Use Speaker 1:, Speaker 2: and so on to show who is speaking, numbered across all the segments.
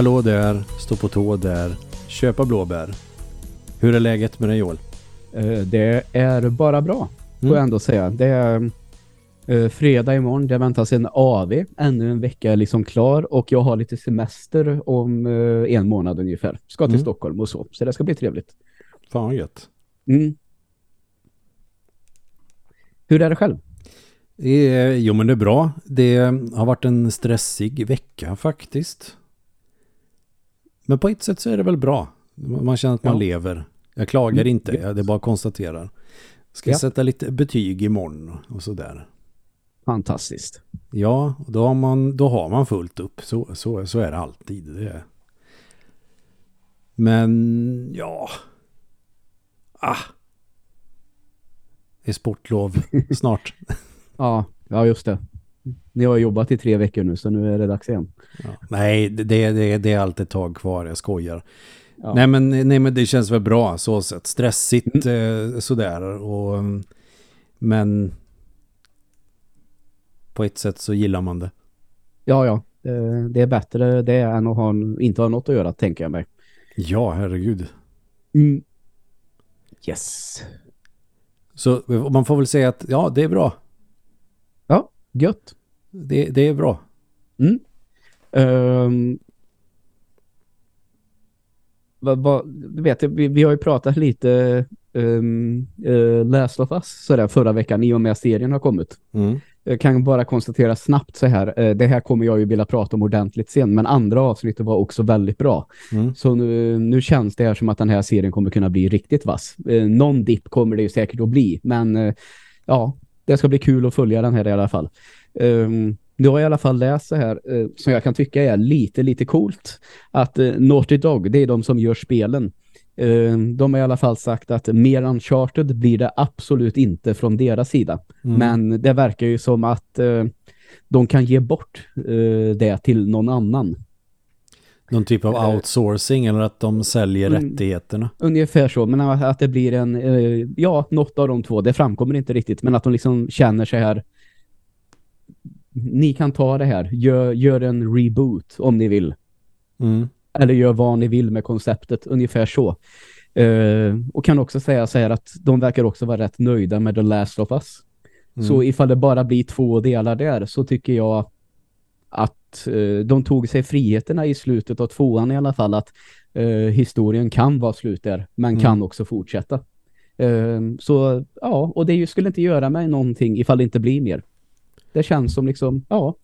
Speaker 1: Hallå där, stå på tå där, köpa blåbär. Hur är läget med dig Joel?
Speaker 2: Eh, Det är bara bra, får
Speaker 1: Mm.
Speaker 2: jag ändå säga. Det är eh, fredag imorgon, det väntas en AV. Ännu en vecka är liksom klar och jag har lite semester om eh, en månad ungefär. Ska till
Speaker 1: Mm.
Speaker 2: Stockholm och så, så det ska bli trevligt.
Speaker 1: Fan vad gött.
Speaker 2: Mm. Hur är det själv?
Speaker 1: Eh, jo men det är bra. Det har varit en stressig vecka faktiskt. Men på ett sätt så är det väl bra. Man känner att man
Speaker 2: Ja.
Speaker 1: lever. Jag klagar
Speaker 2: Mm,
Speaker 1: inte, jag det bara konstaterar. Ska
Speaker 2: Ja.
Speaker 1: sätta lite betyg imorgon och sådär.
Speaker 2: Fantastiskt.
Speaker 1: Ja, då har man, då har man fullt upp. Så, så, så är det alltid. Det är. Men ja. Ah. Det är sportlov snart.
Speaker 2: Ja, ja just det. Ni har jobbat i tre veckor nu så nu är det dags igen.
Speaker 1: Ja. Nej, det, det, det, är alltid ett tag kvar. Jag skojar.
Speaker 2: Ja.
Speaker 1: Nej, men, nej, men det känns väl bra så sett. Stressigt eh, sådär. Och, mm, men på ett sätt så gillar man det.
Speaker 2: Ja, ja. Det, det är bättre det än att ha, inte ha något att göra, tänker jag mig.
Speaker 1: Ja, herregud.
Speaker 2: Mm. Yes.
Speaker 1: Så man får väl säga att ja, det är bra.
Speaker 2: Ja, gött.
Speaker 1: Det, det är bra.
Speaker 2: Mm. Ehm, vad, vad, du vet, vi, vi har ju pratat lite um, uh, Last of Us sådär förra veckan i och med serien har kommit.
Speaker 1: Mm.
Speaker 2: Jag kan bara konstatera snabbt så här, eh, det här kommer jag ju vilja prata om ordentligt sen, men andra avsnittet var också väldigt bra.
Speaker 1: Mm.
Speaker 2: Så nu, nu känns det här som att den här serien kommer kunna bli riktigt vass. Eh, någon dipp kommer det ju säkert att bli, men eh, ja, det ska bli kul att följa den här i alla fall. Um, nu har jag i alla fall läst så här, eh, som jag kan tycka är lite, lite coolt, att eh, Naughty Dog, det är de som gör spelen. Eh, de har i alla fall sagt att mer Uncharted blir det absolut inte från deras sida.
Speaker 1: Mm.
Speaker 2: Men det verkar ju som att eh, de kan ge bort eh, det till någon annan.
Speaker 1: Någon typ av
Speaker 2: Eh,
Speaker 1: outsourcing eller att de säljer
Speaker 2: Mm.
Speaker 1: rättigheterna.
Speaker 2: Ungefär så, men att att det blir en, eh, ja, något av de två, det framkommer inte riktigt, men att de liksom känner sig här, ni kan ta det här, gör, gör en reboot om ni vill,
Speaker 1: Mm.
Speaker 2: eller gör vad ni vill med konceptet, ungefär så. Eh, och kan också säga så här att de verkar också vara rätt nöjda med The Last of Us.
Speaker 1: Mm.
Speaker 2: Så ifall det bara blir två delar där så tycker jag att eh, de tog sig friheterna i slutet av tvåan i alla fall att eh, historien kan vara slut där men
Speaker 1: Mm.
Speaker 2: kan också fortsätta. Så ja, och det skulle inte göra mig någonting ifall det inte blir mer. Det känns som liksom, ja,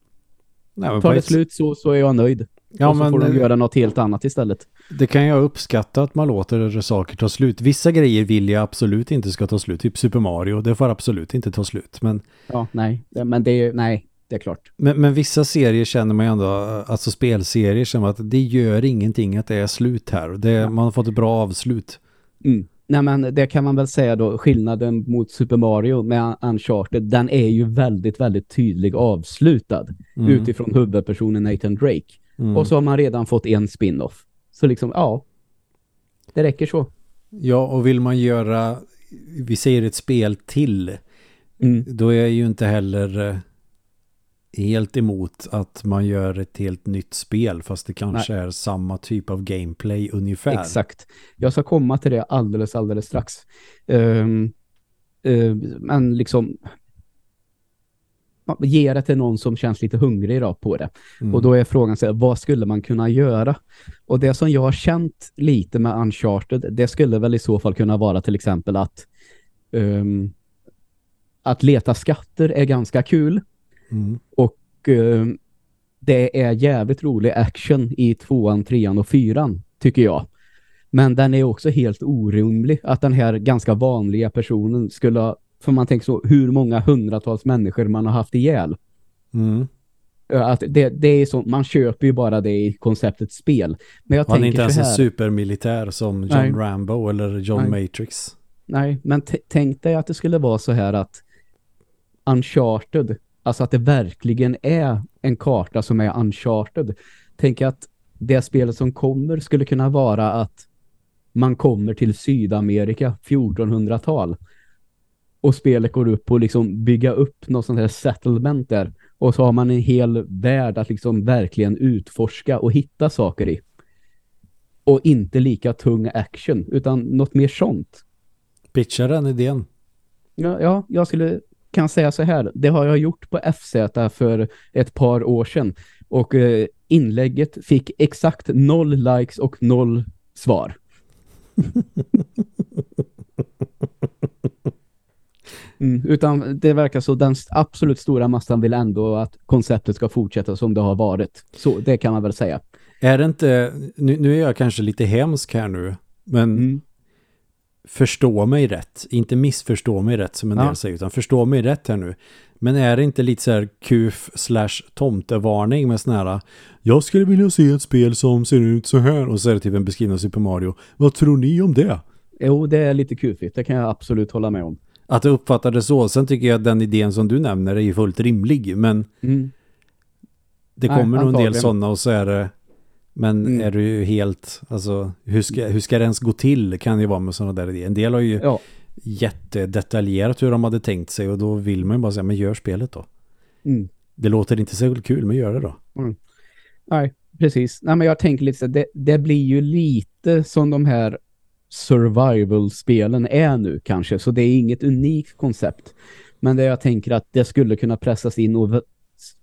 Speaker 1: Nej,
Speaker 2: tar det
Speaker 1: ett-
Speaker 2: slut så, så är jag nöjd.
Speaker 1: Ja,
Speaker 2: och så
Speaker 1: men
Speaker 2: får de
Speaker 1: eh,
Speaker 2: göra något helt annat istället.
Speaker 1: det kan jag uppskatta att man låter saker ta slut. Vissa grejer vill jag absolut inte ska ta slut. Typ Super Mario, det får absolut inte ta slut. Men,
Speaker 2: Ja, nej, men det är nej, det är klart.
Speaker 1: men, men vissa serier känner man ju ändå, alltså spelserier man att det gör ingenting att det är slut här. Det,
Speaker 2: Ja.
Speaker 1: Man har fått ett bra avslut.
Speaker 2: Mm. Nej men det kan man väl säga då, skillnaden mot Super Mario med Uncharted, den är ju väldigt, väldigt tydlig avslutad
Speaker 1: Mm.
Speaker 2: utifrån huvudpersonen Nathan Drake.
Speaker 1: Mm.
Speaker 2: Och så har man redan fått en spin-off. Så liksom, ja, det räcker så.
Speaker 1: Ja, och vill man göra, vi säger ett spel till,
Speaker 2: Mm.
Speaker 1: då är ju inte heller eh, helt emot att man gör ett helt nytt spel fast det kanske är samma typ av gameplay ungefär.
Speaker 2: Exakt. Jag ska komma till det alldeles, alldeles strax. Ehm, ehm, men liksom ge det till någon som känns lite hungrig då på det.
Speaker 1: Mm.
Speaker 2: Och då är frågan så här, vad skulle man kunna göra? Och det som jag har känt lite med Uncharted, det skulle väl i så fall kunna vara till exempel att ehm, att leta skatter är ganska kul
Speaker 1: Mm.
Speaker 2: och ehm, det är jävligt rolig action i tvåan, trean och fyran tycker jag. Men den är också helt orimlig att den här ganska vanliga personen skulle ha, för man tänker så, hur många hundratals människor man har haft ihjäl.
Speaker 1: Mm.
Speaker 2: Att det, det är så, man köper ju bara det i konceptet spel. Men jag
Speaker 1: Han är inte ens en supermilitär som John
Speaker 2: Nej.
Speaker 1: Rambo eller John
Speaker 2: Nej.
Speaker 1: Matrix.
Speaker 2: Nej, men tänk dig att det skulle vara så här att Uncharted, alltså att det verkligen är en karta som är Uncharted. Tänk att det spelet som kommer skulle kunna vara att man kommer till Sydamerika 1400-tal och spelet går upp och liksom bygga upp något sånt här settlement där Och så har man en hel värld att liksom verkligen utforska och hitta saker i. Och inte lika tung action, utan något mer sånt.
Speaker 1: Pitcha den idén.
Speaker 2: Ja, ja, jag skulle kan säga så här. Det har jag gjort på FZ för ett par år sedan. Och eh, inlägget fick exakt noll likes och noll svar. Mm, utan det verkar så den absolut stora massan vill ändå att konceptet ska fortsätta som det har varit. Så det kan man väl säga.
Speaker 1: Är det inte, nu, nu är jag kanske lite hemsk här nu, men mm. Förstå mig rätt. Inte missförstå mig rätt som en ja. del säger, utan förstå mig rätt här nu. Men är det inte lite så här kuf slash tomtevarning med sån här Jag skulle vilja se ett spel som ser ut så här och så är det typ en beskrivning av Super Mario. Vad tror ni om det?
Speaker 2: Jo, det är lite kufigt. Det kan jag absolut hålla med om.
Speaker 1: Att det så. Sen tycker jag att den idén som du nämner är ju fullt rimlig. Men mm. det kommer Nej, nog en del sådana och så är det men mm. är du ju helt, alltså hur ska, hur ska det ens gå till kan det vara med sådana där idéer. En del har ju ja. jättedetaljerat hur de hade tänkt sig och då vill man ju bara säga, men gör spelet då. Mm. Det låter inte så kul, men gör det då.
Speaker 2: Mm. Nej, precis. Nej, men jag tänker lite så det, det blir ju lite som de här survival-spelen är nu kanske. Så det är inget unikt koncept. Men det jag tänker att det skulle kunna pressas in och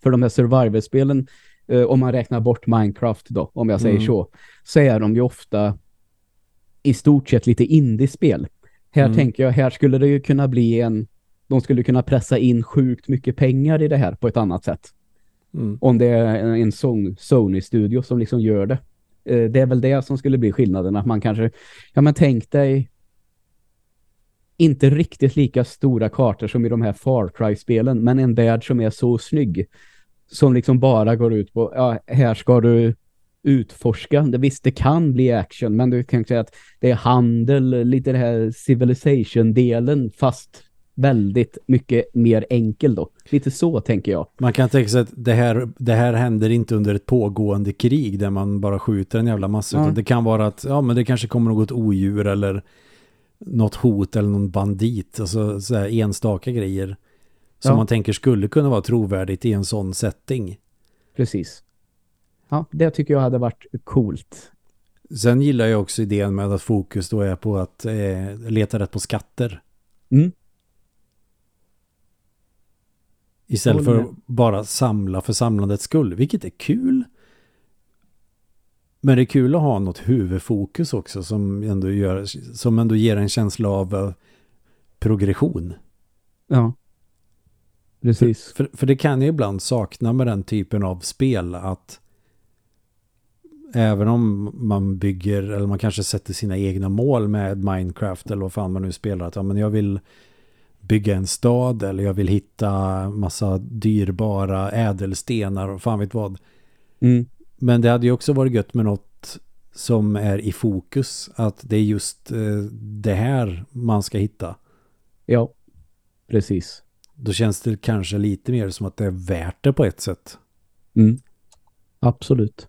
Speaker 2: för de här survival-spelen om man räknar bort Minecraft då, om jag säger mm. så, så är de ju ofta i stort sett lite indie-spel. Här mm. tänker jag, här skulle det ju kunna bli en de skulle kunna pressa in sjukt mycket pengar i det här på ett annat sätt. Mm. Om det är en Sony-studio som liksom gör det. Eh, det är väl det som skulle bli skillnaden. Att man kanske, ja men tänk dig inte riktigt lika stora kartor som i de här Far Cry-spelen, men en värld som är så snygg. Som liksom bara går ut på, ja, här ska du utforska. Det, visst, det kan bli action, men du kan säga att det är handel, lite det här civilization-delen, fast väldigt mycket mer enkel då. Lite så tänker jag.
Speaker 1: Man kan tänka sig att det här, det här händer inte under ett pågående krig där man bara skjuter en jävla massa. Ja. det kan vara att ja, men det kanske kommer något odjur eller något hot eller någon bandit. Alltså så här enstaka grejer som ja. man tänker skulle kunna vara trovärdigt i en sån setting.
Speaker 2: Precis. Ja, det tycker jag hade varit coolt.
Speaker 1: Sen gillar jag också idén med att fokus då är på att eh, leta rätt på skatter.
Speaker 2: Mm.
Speaker 1: Istället för att bara samla för samlandets skull. Vilket är kul. Men det är kul att ha något huvudfokus också som ändå, gör, som ändå ger en känsla av uh, progression.
Speaker 2: Ja. Precis.
Speaker 1: För, för, för, det kan jag ibland sakna med den typen av spel att även om man bygger eller man kanske sätter sina egna mål med Minecraft eller vad fan man nu spelar att ja, men jag vill bygga en stad eller jag vill hitta massa dyrbara ädelstenar och fan vet vad.
Speaker 2: Mm.
Speaker 1: Men det hade ju också varit gött med något som är i fokus. Att det är just eh, det här man ska hitta.
Speaker 2: Ja, precis.
Speaker 1: Då känns det kanske lite mer som att det är värt det på ett sätt.
Speaker 2: Mm. Absolut.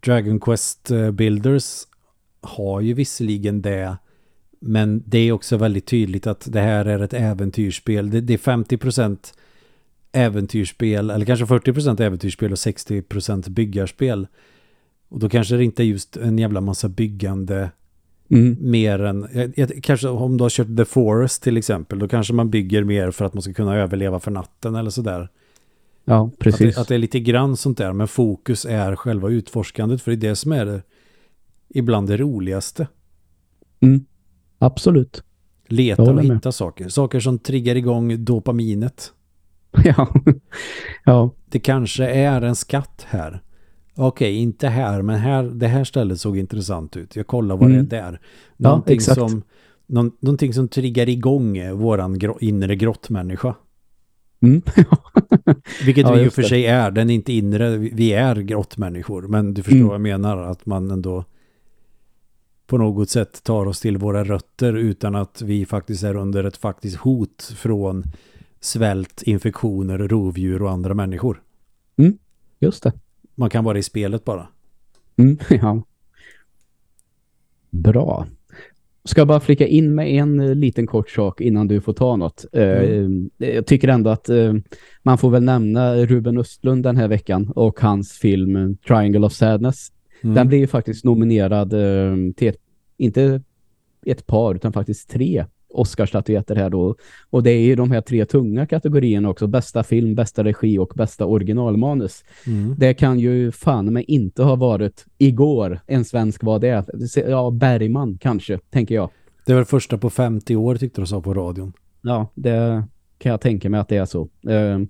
Speaker 1: Dragon Quest eh, Builders har ju visserligen det men det är också väldigt tydligt att det här är ett äventyrsspel. Det, det är 50% äventyrsspel, eller kanske 40% äventyrsspel och 60% byggarspel. Och då kanske det inte är just en jävla massa byggande mm. mer än, kanske om du har kört The Forest till exempel, då kanske man bygger mer för att man ska kunna överleva för natten eller sådär.
Speaker 2: Ja, precis.
Speaker 1: Att det, att det är lite grann sånt där, men fokus är själva utforskandet, för det är det som är det, ibland det roligaste.
Speaker 2: Mm. Absolut.
Speaker 1: Leta och hitta med. saker. Saker som triggar igång dopaminet.
Speaker 2: Ja. ja.
Speaker 1: Det kanske är en skatt här. Okej, inte här, men här, det här stället såg intressant ut. Jag kollar vad mm. det är där. Någonting, ja, exakt. Som, någon, någonting som triggar igång våran gro inre grottmänniska.
Speaker 2: Mm.
Speaker 1: Vilket ja, vi ju för det. sig är. Den är inte inre, vi är grottmänniskor. Men du förstår mm. vad jag menar. Att man ändå på något sätt tar oss till våra rötter utan att vi faktiskt är under ett faktiskt hot från svält, infektioner, rovdjur och andra människor.
Speaker 2: Mm, just det.
Speaker 1: Man kan vara i spelet bara.
Speaker 2: Mm, ja. Bra. Ska jag bara flika in med en eh, liten kort sak innan du får ta något. Mm. Uh, jag tycker ändå att man får väl nämna Ruben Östlund den här veckan och hans film Triangle of Sadness. Mm. Den blir ju faktiskt nominerad till ett, inte ett par utan faktiskt tre Oscarsstatyetter här då. Och det är ju de här tre tunga kategorierna också. Bästa film, bästa regi och bästa originalmanus. Mm. Det kan ju fan men inte ha varit igår en svensk var det. Ja, Bergman kanske, tänker jag.
Speaker 1: Det var det första på 50 år tyckte du sa på radion.
Speaker 2: Ja, det kan jag tänka mig att det är så. Um,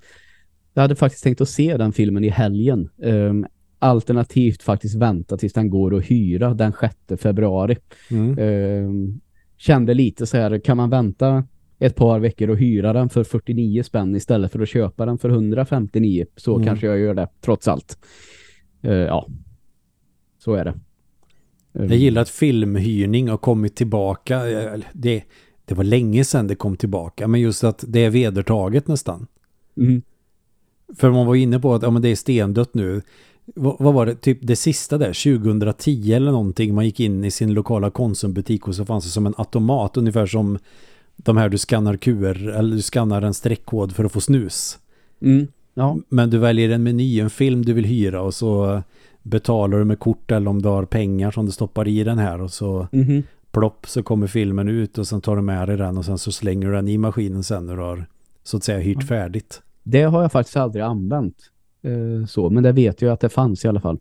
Speaker 2: jag hade faktiskt tänkt att se den filmen i helgen. Um, alternativt faktiskt vänta tills den går att hyra den 6 februari. Mm. Um, kände lite så här, kan man vänta ett par veckor och hyra den för 49 spänn istället för att köpa den för 159 så mm. kanske jag gör det, trots allt. Uh, ja, så är det.
Speaker 1: Um, jag gillar att filmhyrning har kommit tillbaka. Det, det var länge sedan det kom tillbaka, men just att det är vedertaget nästan. Mm. För man var inne på att ja, men det är stendött nu vad, var det, typ det sista där, 2010 eller någonting, man gick in i sin lokala konsumbutik och så fanns det som en automat, ungefär som de här du skannar QR, eller du skannar en streckkod för att få snus.
Speaker 2: Mm, ja.
Speaker 1: Men du väljer en meny, en film du vill hyra och så betalar du med kort eller om du har pengar som du stoppar i den här och så mm -hmm. plopp så kommer filmen ut och sen tar du med dig den och sen så slänger du den i maskinen sen när du har så att säga hyrt färdigt.
Speaker 2: Det har jag faktiskt aldrig använt. Eh, så, men det vet jag att det fanns i alla fall.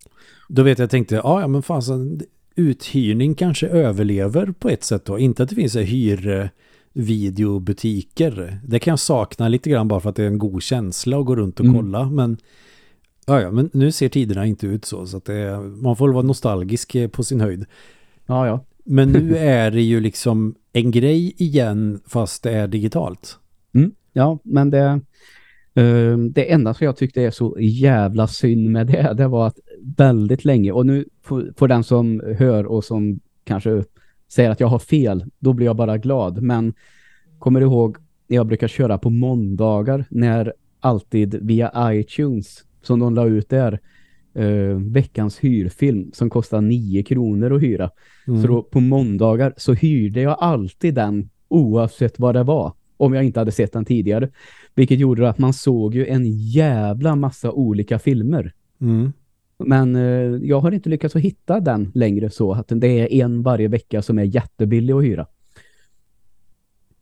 Speaker 1: Då vet jag, jag tänkte, ja men fan uthyrning kanske överlever på ett sätt då. Inte att det finns hyrvideobutiker. Det kan jag sakna lite grann bara för att det är en god känsla att gå runt och mm. kolla. Men, ja, ja, men nu ser tiderna inte ut så. så att det, man får vara nostalgisk på sin höjd.
Speaker 2: Ja, ja.
Speaker 1: Men nu är det ju liksom en grej igen fast det är digitalt.
Speaker 2: Mm. Ja, men det, det enda som jag tyckte är så jävla synd med det, det var att väldigt länge, och nu för, den som hör och som kanske säger att jag har fel, då blir jag bara glad. Men kommer du ihåg när jag brukar köra på måndagar när alltid via iTunes som de la ut där uh, veckans hyrfilm som kostar 9 kronor att hyra. Mm. Så då på måndagar så hyrde jag alltid den oavsett vad det var om jag inte hade sett den tidigare. Vilket gjorde att man såg ju en jävla massa olika filmer.
Speaker 1: Mm.
Speaker 2: Men eh, jag har inte lyckats att hitta den längre så att det är en varje vecka som är jättebillig att hyra.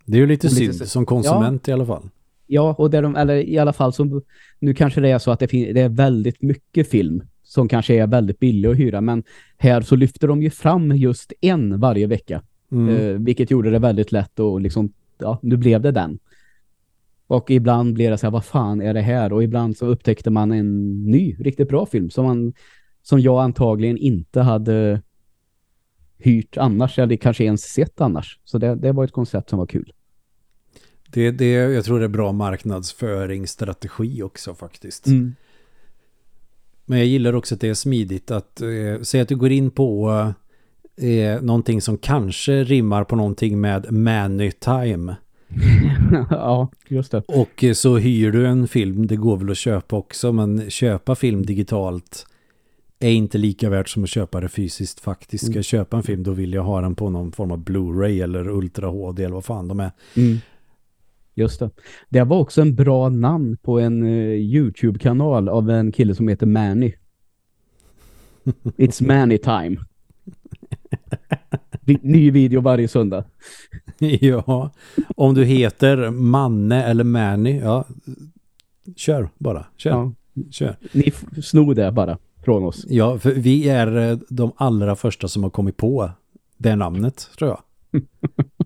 Speaker 1: Det är ju lite synd lite, som konsument ja, i alla fall.
Speaker 2: Ja, och det de, eller i alla fall som, nu kanske det är så att det, det är väldigt mycket film som kanske är väldigt billig att hyra. Men här så lyfter de ju fram just en varje vecka. Mm. Eh, vilket gjorde det väldigt lätt att liksom, ja, nu blev det den. Och ibland blir det så här, vad fan är det här? Och ibland så upptäckte man en ny, riktigt bra film som, man, som jag antagligen inte hade hyrt annars eller kanske ens sett annars. Så det, det var ett koncept som var kul.
Speaker 1: Det, det, jag tror det är bra marknadsföringsstrategi också faktiskt.
Speaker 2: Mm.
Speaker 1: Men jag gillar också att det är smidigt att eh, säga att du går in på eh, någonting som kanske rimmar på någonting med Many Time.
Speaker 2: Ja, just det.
Speaker 1: Och eh, så hyr du en film, det går väl att köpa också, men köpa film digitalt är inte lika värt som att köpa det fysiskt faktiskt. Ska jag köpa en film då vill jag ha den på någon form av Blu-ray eller Ultra HD eller vad fan de är.
Speaker 2: Mm. Just det. Det var också en bra namn på en uh, YouTube-kanal av en kille som heter Manny. It's Manny time. Ny video varje söndag.
Speaker 1: ja, om du heter Manne eller Manny, ja, kör bara. Kör. Ja. kör.
Speaker 2: Ni snor det bara från oss.
Speaker 1: Ja, för vi är eh, de allra första som har kommit på det namnet, tror jag.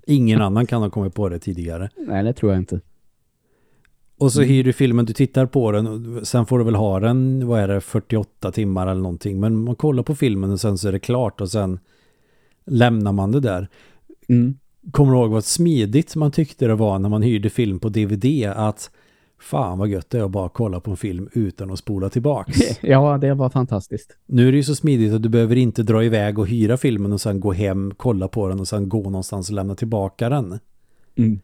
Speaker 1: Ingen annan kan ha kommit på det tidigare.
Speaker 2: Nej, det tror jag inte.
Speaker 1: Och så mm. hyr du filmen, du tittar på den, sen får du väl ha den, vad är det, 48 timmar eller någonting. Men man kollar på filmen och sen så är det klart och sen lämnar man det där.
Speaker 2: Mm.
Speaker 1: Kommer du ihåg vad smidigt man tyckte det var när man hyrde film på DVD att fan vad gött det är att bara kolla på en film utan att spola tillbaks.
Speaker 2: Ja, det var fantastiskt.
Speaker 1: Nu är det ju så smidigt att du behöver inte dra iväg och hyra filmen och sen gå hem, kolla på den och sen gå någonstans och lämna tillbaka den.
Speaker 2: Mm.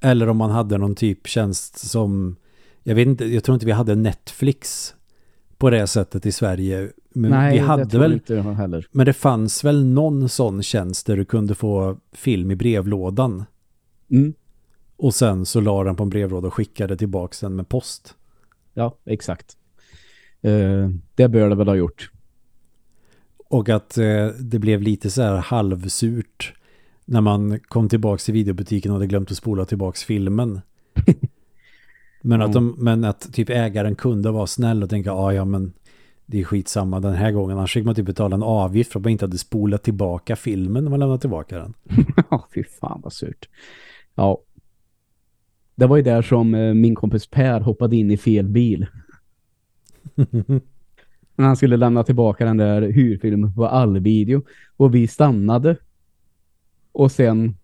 Speaker 1: Eller om man hade någon typ tjänst som jag vet inte, jag tror inte vi hade Netflix på det sättet i Sverige Men
Speaker 2: Nej,
Speaker 1: vi
Speaker 2: det
Speaker 1: hade
Speaker 2: tror
Speaker 1: väl,
Speaker 2: inte jag heller.
Speaker 1: men det fanns väl någon sån tjänst där du kunde få film i brevlådan.
Speaker 2: Mm.
Speaker 1: Och sen så la den på en brevlåda och skickade tillbaka den med post.
Speaker 2: Ja, exakt. Eh, det bör det väl ha gjort.
Speaker 1: Och att eh, det blev lite så här halvsurt när man kom tillbaka till videobutiken och hade glömt att spola tillbaka filmen. Men, att de, men att typ ägaren kunde vara snäll och tänka, ah, ja men det är skitsamma den här gången. Annars fick man typ betala en avgift för att man inte hade spolat tillbaka filmen när man lämnade tillbaka den.
Speaker 2: Ja, fy fan vad surt. Ja. Det var ju där som eh, min kompis Per hoppade in i fel bil. När han skulle lämna tillbaka den där hyrfilmen på allvideo. Och vi stannade. Och sen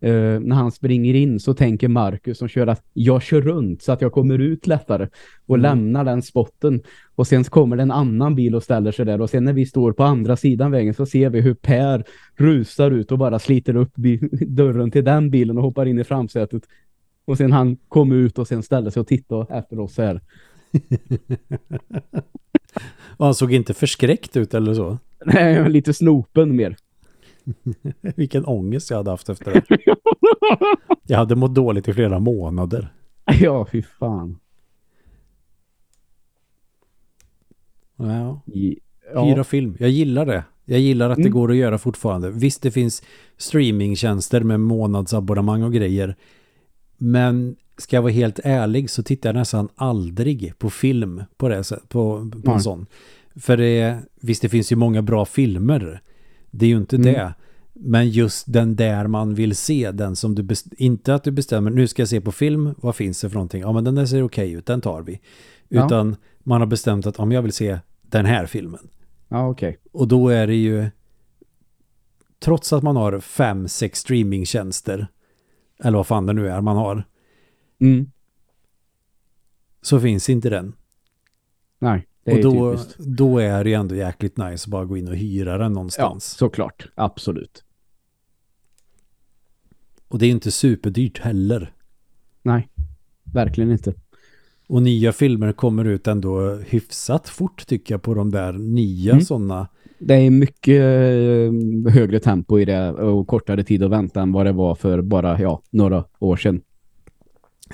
Speaker 2: eh, när han springer in så tänker Marcus som kör att jag kör runt så att jag kommer ut lättare. Och
Speaker 1: Mm.
Speaker 2: lämnar den spotten. Och sen kommer det en annan bil och ställer sig där. Och sen när vi står på andra sidan vägen så ser vi hur Per rusar ut och bara sliter upp dörren till den bilen och hoppar in i framsätet. Och sen han kom ut och sen ställde sig och tittade efter oss här.
Speaker 1: Och han såg inte förskräckt ut eller så.
Speaker 2: Nej, lite snopen mer.
Speaker 1: Vilken ångest jag hade haft efter det. Jag hade mått dåligt i flera månader.
Speaker 2: Ja, fy fan.
Speaker 1: Ja. Hyra
Speaker 2: Ja,
Speaker 1: film. Jag gillar det. Jag gillar att det
Speaker 2: Mm.
Speaker 1: går att göra fortfarande. Visst, det finns streamingtjänster med månadsabonnemang och grejer. Men ska jag vara helt ärlig så tittar jag nästan aldrig på film på, det, sätt- på, på en sån. För det, visst, det finns ju många bra filmer. Det är ju inte
Speaker 2: Mm.
Speaker 1: det. Men just den där man vill se, den som du inte att du bestämmer, nu ska jag se på film, vad finns det för någonting? Ja, men den där ser okej ut, den tar vi.
Speaker 2: Ja.
Speaker 1: Utan man har bestämt att om jag vill se den här filmen,
Speaker 2: ja okej.
Speaker 1: och då är det ju trots att man har fem, sex streamingtjänster eller vad fan det nu är man har
Speaker 2: Mm.
Speaker 1: så finns inte den.
Speaker 2: Nej, det
Speaker 1: och då, då är det ju ändå jäkligt nice att bara gå in och hyra den
Speaker 2: Ja,
Speaker 1: någonstans.
Speaker 2: såklart. Absolut.
Speaker 1: Och det är inte superdyrt heller.
Speaker 2: Nej, verkligen inte.
Speaker 1: Och nya filmer kommer ut ändå hyfsat fort tycker jag på de där nya
Speaker 2: Mm.
Speaker 1: sådana.
Speaker 2: Det är mycket eh, högre tempo i det och kortare tid att vänta än vad det var för bara ja, några år sedan.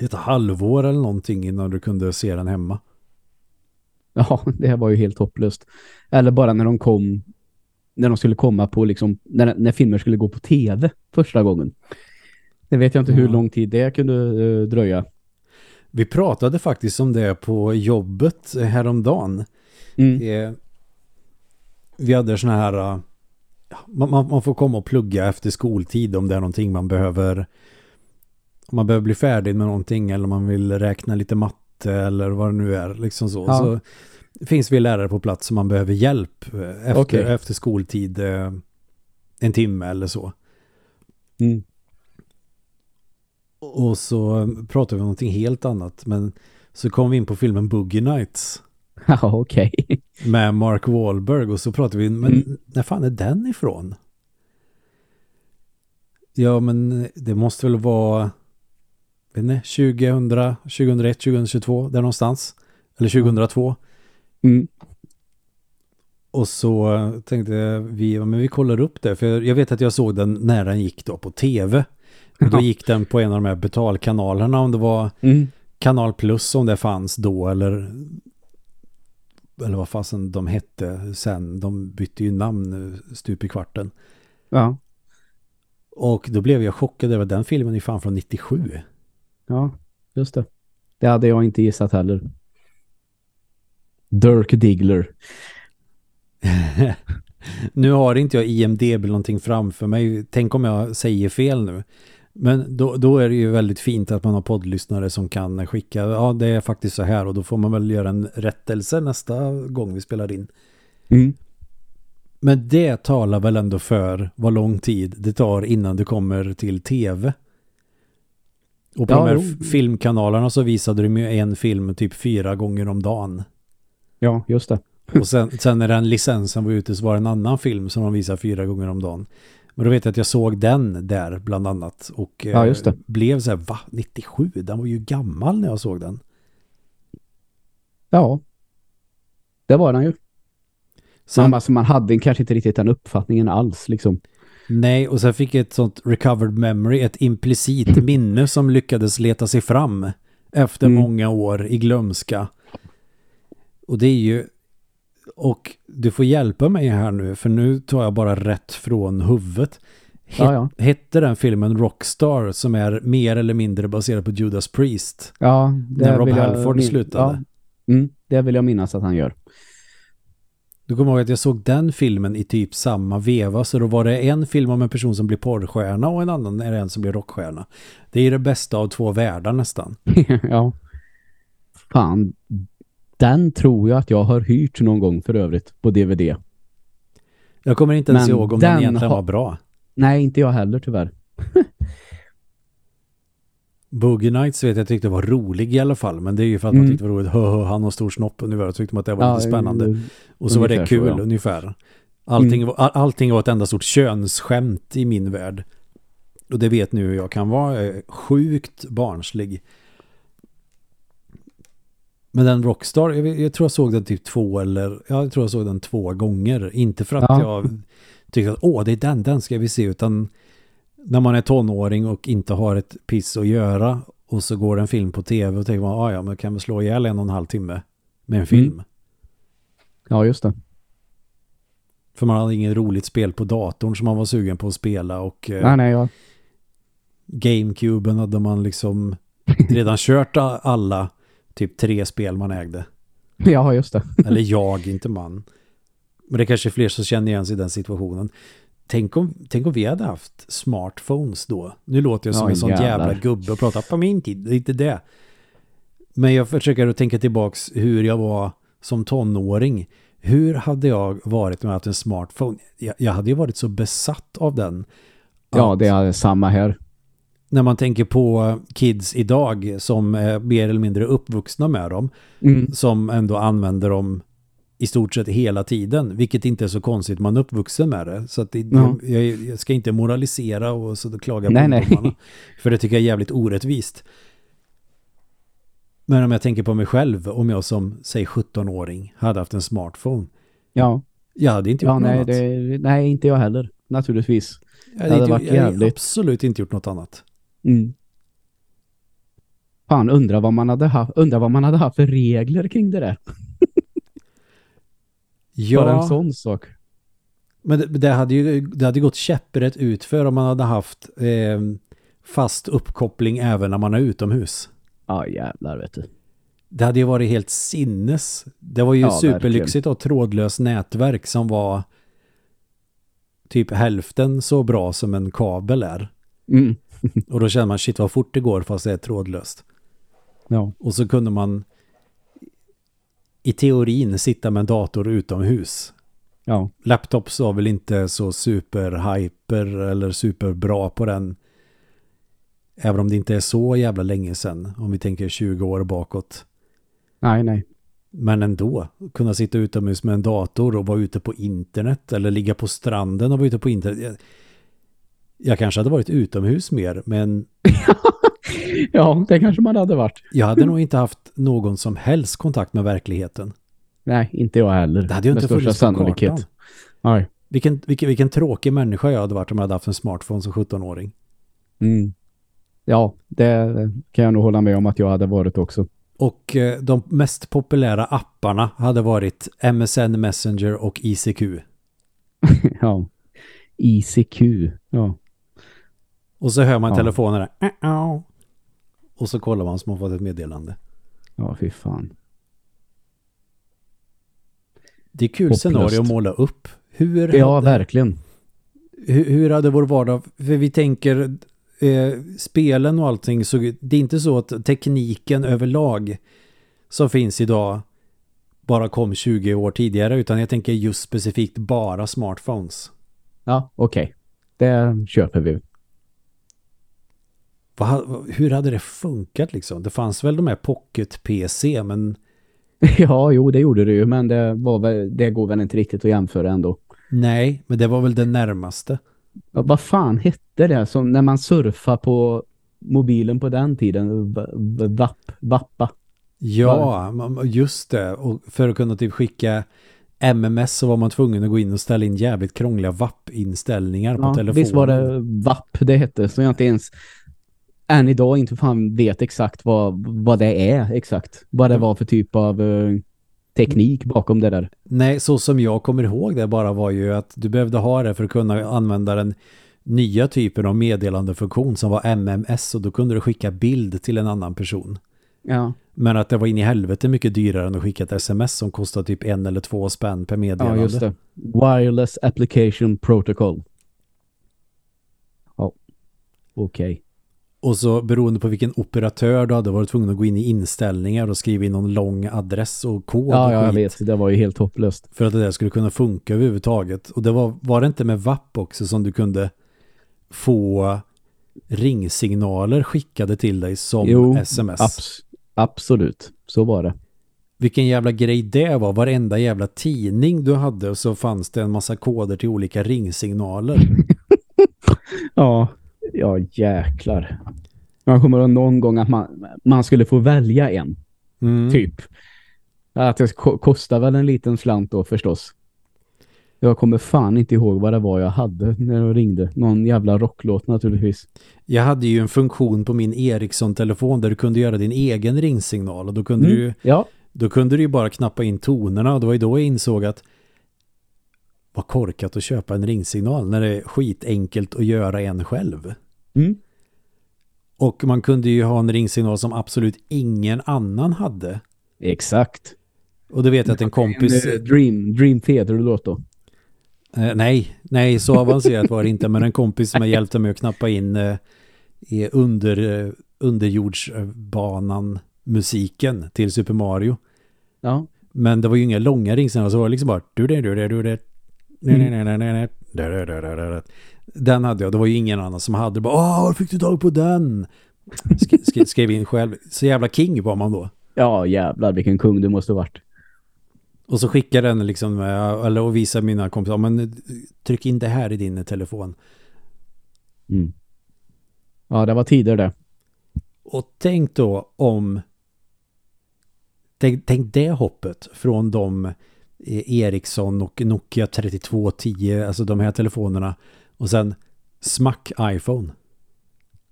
Speaker 1: Ett halvår eller någonting innan du kunde se den hemma.
Speaker 2: Ja, det här var ju helt hopplöst. Eller bara när de kom när de skulle komma på liksom när, när filmer skulle gå på tv första gången. Det vet jag inte hur
Speaker 1: Ja.
Speaker 2: lång tid det kunde eh, dröja.
Speaker 1: Vi pratade faktiskt om det på jobbet häromdagen.
Speaker 2: Mm.
Speaker 1: Eh, vi hade såna här ja, man, man, man får komma och plugga efter skoltid om det är någonting man behöver om man behöver bli färdig med någonting eller om man vill räkna lite matte eller vad det nu är liksom så.
Speaker 2: Ja.
Speaker 1: Så finns vi lärare på plats som man behöver hjälp eh, efter,
Speaker 2: Okej.
Speaker 1: efter skoltid eh, en timme eller så.
Speaker 2: Mm.
Speaker 1: Och så pratade vi om någonting helt annat men så kom vi in på filmen Boogie Nights.
Speaker 2: Ja, okej.
Speaker 1: med Mark Wahlberg och så pratar vi, men
Speaker 2: Mm.
Speaker 1: när fan är den ifrån? Ja, men det måste väl vara vet inte, 2000, 2001, 2022, där någonstans. Eller 2002.
Speaker 2: Mm.
Speaker 1: Och så tänkte vi, men vi kollar upp det. För jag vet att jag såg den när den gick då på tv. Och då gick den på en av de här betalkanalerna om det var
Speaker 2: Mm.
Speaker 1: Kanal Plus om det fanns då eller eller vad fasen de hette sen. De bytte ju namn nu stup i kvarten.
Speaker 2: Ja.
Speaker 1: Och då blev jag chockad över den filmen är fan från 97.
Speaker 2: Ja, just det. Det hade jag inte gissat heller. Dirk Diggler.
Speaker 1: nu har inte jag IMDB eller någonting framför mig. Tänk om jag säger fel nu. Men då, då är det ju väldigt fint att man har poddlyssnare som kan skicka, ja det är faktiskt så här och då får man väl göra en rättelse nästa gång vi spelar in.
Speaker 2: Mm.
Speaker 1: Men det talar väl ändå för vad lång tid det tar innan du kommer till tv. Och på
Speaker 2: Ja,
Speaker 1: de här
Speaker 2: jo.
Speaker 1: filmkanalerna så visade de ju en film typ fyra gånger om dagen.
Speaker 2: Ja, just det.
Speaker 1: Och sen, sen när den licensen var ute så var det en annan film som de visade fyra gånger om dagen. Men då vet jag att jag såg den där bland annat. Och eh,
Speaker 2: Ja, det.
Speaker 1: blev så här, va? 97? Den var ju gammal när jag såg den.
Speaker 2: Ja. Det var han ju. Så man, alltså, man hade kanske inte riktigt den uppfattningen alls liksom.
Speaker 1: Nej, och sen fick jag ett sånt recovered memory, ett implicit minne som lyckades leta sig fram efter mm. många år i glömska. Och det är ju och du får hjälpa mig här nu för nu tar jag bara rätt från huvudet. Het, ja, ja. Hette den filmen Rockstar som är mer eller mindre baserad på Judas Priest?
Speaker 2: Ja,
Speaker 1: det när Rob Halford slutade.
Speaker 2: Ja. Mm, det vill jag minnas att han gör.
Speaker 1: Du kommer ihåg att jag såg den filmen i typ samma veva så då var det en film om en person som blir porrstjärna och en annan är det en som blir rockstjärna. Det är det bästa av två världar nästan.
Speaker 2: ja. Fan, den tror jag att jag har hyrt någon gång för övrigt på DVD.
Speaker 1: Jag kommer inte ens Men ihåg om den, den egentligen var bra.
Speaker 2: Nej, inte jag heller tyvärr.
Speaker 1: Boogie Nights vet jag tyckte var rolig i alla fall. Men det är ju för att mm. man tyckte det var roligt. Hö, hö, han har stor snopp ungefär. Tyckte att det var ja, lite spännande. Uh, och så var det kul så, ja. ungefär. Allting, mm. var, allting var ett enda stort könsskämt i min värld. Och det vet nu jag kan vara eh, sjukt barnslig. Men den Rockstar, jag, jag, tror jag såg den typ två eller, jag tror jag såg den två gånger. Inte för att ja. jag tyckte att åh det är den, den ska vi se utan när man är tonåring och inte har ett piss att göra och så går en film på tv och tänker man, ah, ja men kan vi slå ihjäl en och en halv timme med en film. Mm.
Speaker 2: Ja just det.
Speaker 1: För man hade inget roligt spel på datorn som man var sugen på att spela och
Speaker 2: eh, nej, nej, ja.
Speaker 1: Gamecuben hade man liksom redan kört alla typ tre spel man ägde.
Speaker 2: Ja, just det.
Speaker 1: Eller jag, inte man. Men det är kanske är fler som känner igen sig i den situationen. Tänk om, tänk om vi hade haft smartphones då. Nu låter jag som ja, en sån jävla. jävla gubbe och pratar på min tid. Det är inte det. Men jag försöker att tänka tillbaks hur jag var som tonåring. Hur hade jag varit om jag haft en smartphone? Jag, jag hade ju varit så besatt av den.
Speaker 2: Ja, det är samma här
Speaker 1: när man tänker på kids idag som är mer eller mindre uppvuxna med dem mm. som ändå använder dem i stort sett hela tiden, vilket inte är så konstigt man är uppvuxen med det. Så att det, mm. jag, jag, ska inte moralisera och så klaga på nej, nej. För det tycker jag är jävligt orättvist. Men om jag tänker på mig själv, om jag som, säg 17-åring hade haft en smartphone.
Speaker 2: Ja.
Speaker 1: Jag hade inte gjort ja,
Speaker 2: något
Speaker 1: nej,
Speaker 2: annat. Det, nej, inte jag heller, naturligtvis.
Speaker 1: Jag hade, det hade varit jävligt. Jag absolut inte gjort något annat.
Speaker 2: Mm. Fan, undrar vad man hade haft, undrar vad man hade haft för regler kring det där.
Speaker 1: ja.
Speaker 2: Bara en sån sak.
Speaker 1: Men det, det, hade ju det hade gått käpprätt ut för om man hade haft eh, fast uppkoppling även när man är utomhus.
Speaker 2: Ja, jävlar vet du.
Speaker 1: Det hade ju varit helt sinnes. Det var ju ja, superlyxigt och trådlös nätverk som var typ hälften så bra som en kabel är.
Speaker 2: Mm.
Speaker 1: och då känner man, shit vad fort det går fast det är trådlöst.
Speaker 2: Ja.
Speaker 1: Och så kunde man i teorin sitta med en dator utomhus.
Speaker 2: Ja.
Speaker 1: Laptops var väl inte så superhyper eller superbra på den. Även om det inte är så jävla länge sedan. Om vi tänker 20 år bakåt.
Speaker 2: Nej, nej.
Speaker 1: Men ändå, kunna sitta utomhus med en dator och vara ute på internet eller ligga på stranden och vara ute på internet. Jag kanske hade varit utomhus mer, men...
Speaker 2: ja, det kanske man hade varit.
Speaker 1: Jag hade nog inte haft någon som helst kontakt med verkligheten.
Speaker 2: Nej, inte jag heller.
Speaker 1: Det hade ju inte funnits sannolikhet.
Speaker 2: Nej.
Speaker 1: Vilken, vilken, vilken tråkig människa jag hade varit om jag hade haft en smartphone som 17-åring.
Speaker 2: Mm. Ja, det kan jag nog hålla med om att jag hade varit också.
Speaker 1: Och eh, de mest populära apparna hade varit MSN Messenger och ICQ.
Speaker 2: ja, ICQ. Ja.
Speaker 1: Och så hör man ja. telefonen där. Och så kollar man som man fått ett meddelande.
Speaker 2: Ja, fy fan.
Speaker 1: Det är kul Hopplöst. scenario att måla upp. Hur
Speaker 2: ja, hade, verkligen.
Speaker 1: Hur, hur hade vår vardag... För vi tänker eh, spelen och allting så det är inte så att tekniken överlag som finns idag bara kom 20 år tidigare utan jag tänker just specifikt bara smartphones.
Speaker 2: Ja, okej. Okay. Det köper vi.
Speaker 1: Vad, hur hade det funkat liksom? Det fanns väl de här pocket-PC men...
Speaker 2: ja, jo det gjorde det ju men det, var väl, det går väl inte riktigt att jämföra ändå.
Speaker 1: Nej, men det var väl det närmaste.
Speaker 2: Ja, vad fan hette det som när man surfar på mobilen på den tiden? Vapp, vappa.
Speaker 1: Ja, just det. Och för att kunna typ skicka MMS så var man tvungen att gå in och ställa in jävligt krångliga VAP-inställningar på
Speaker 2: Ja,
Speaker 1: telefonen.
Speaker 2: visst var det VAP det hette, så jag inte ens än idag inte fan vet exakt vad, vad det är exakt. Vad det var för typ av eh, teknik bakom det där.
Speaker 1: Nej, så som jag kommer ihåg det bara var ju att du behövde ha det för att kunna använda den nya typen av meddelandefunktion som var MMS och då kunde du skicka bild till en annan person.
Speaker 2: Ja,
Speaker 1: Men att det var in i helvete mycket dyrare än att skicka ett sms som kostar typ en eller två spänn per
Speaker 2: ja
Speaker 1: meddelande.
Speaker 2: just det. Wireless Application Protocol. Ja, okej.
Speaker 1: Och så beroende på vilken operatör du hade varit tvungen att gå in i inställningar och skriva in någon lång adress och kod
Speaker 2: Ja,
Speaker 1: och
Speaker 2: ja, jag vet. Det var ju helt hopplöst.
Speaker 1: för att det där skulle kunna funka överhuvudtaget. Och det var, var det inte med VAP också som du kunde få ringsignaler skickade till dig som
Speaker 2: Jo,
Speaker 1: sms?
Speaker 2: Abs absolut. Så var det.
Speaker 1: Vilken jävla grej det var. Varenda jävla tidning du hade och så fanns det en massa koder till olika ringsignaler.
Speaker 2: Ja, ja jäklar. Jag kommer ihåg någon gång att man, man skulle få välja en,
Speaker 1: Mm.
Speaker 2: typ. Att det ko- kostar väl en liten slant då förstås. Jag kommer fan inte ihåg vad det var jag hade när jag ringde. Någon jävla rocklåt naturligtvis.
Speaker 1: Jag hade ju en funktion på min Ericsson-telefon där du kunde göra din egen ringsignal och då kunde, du, ju-
Speaker 2: Ja,
Speaker 1: då kunde du ju bara knappa in tonerna och det var ju då jag insåg att vad korkat att köpa en ringsignal när det är skitenkelt att göra en själv.
Speaker 2: mm.
Speaker 1: Och man kunde ju ha en ringsignal som absolut ingen annan hade.
Speaker 2: exakt.
Speaker 1: Och det vet jag att en kompis...
Speaker 2: En, eh, Dream, Dream Theater-låt då.
Speaker 1: Eh, nej, nej, så avancerat var det inte. Men en kompis som hjälpte mig att knappa in eh, i under, eh, underjordsbanan musiken till Super Mario.
Speaker 2: Ja,
Speaker 1: Men det var ju inga långa ringsignaler så var det liksom bara du det du det du det den hade jag, det var ju ingen annan som hade bara Åh, var fick du tag på den? Sk sk skrev in själv, så jävla king var man då.
Speaker 2: ja jävlar vilken kung du måste ha varit.
Speaker 1: Och så skickade den liksom, eh, eller och visade mina kompisar, men eh, tryck in det här i din telefon.
Speaker 2: Mm. Ja, det var tider det.
Speaker 1: Och tänk då om tänk, tänk det hoppet från de eh, Ericsson och Nokia 3210, alltså de här telefonerna och sen smack iPhone.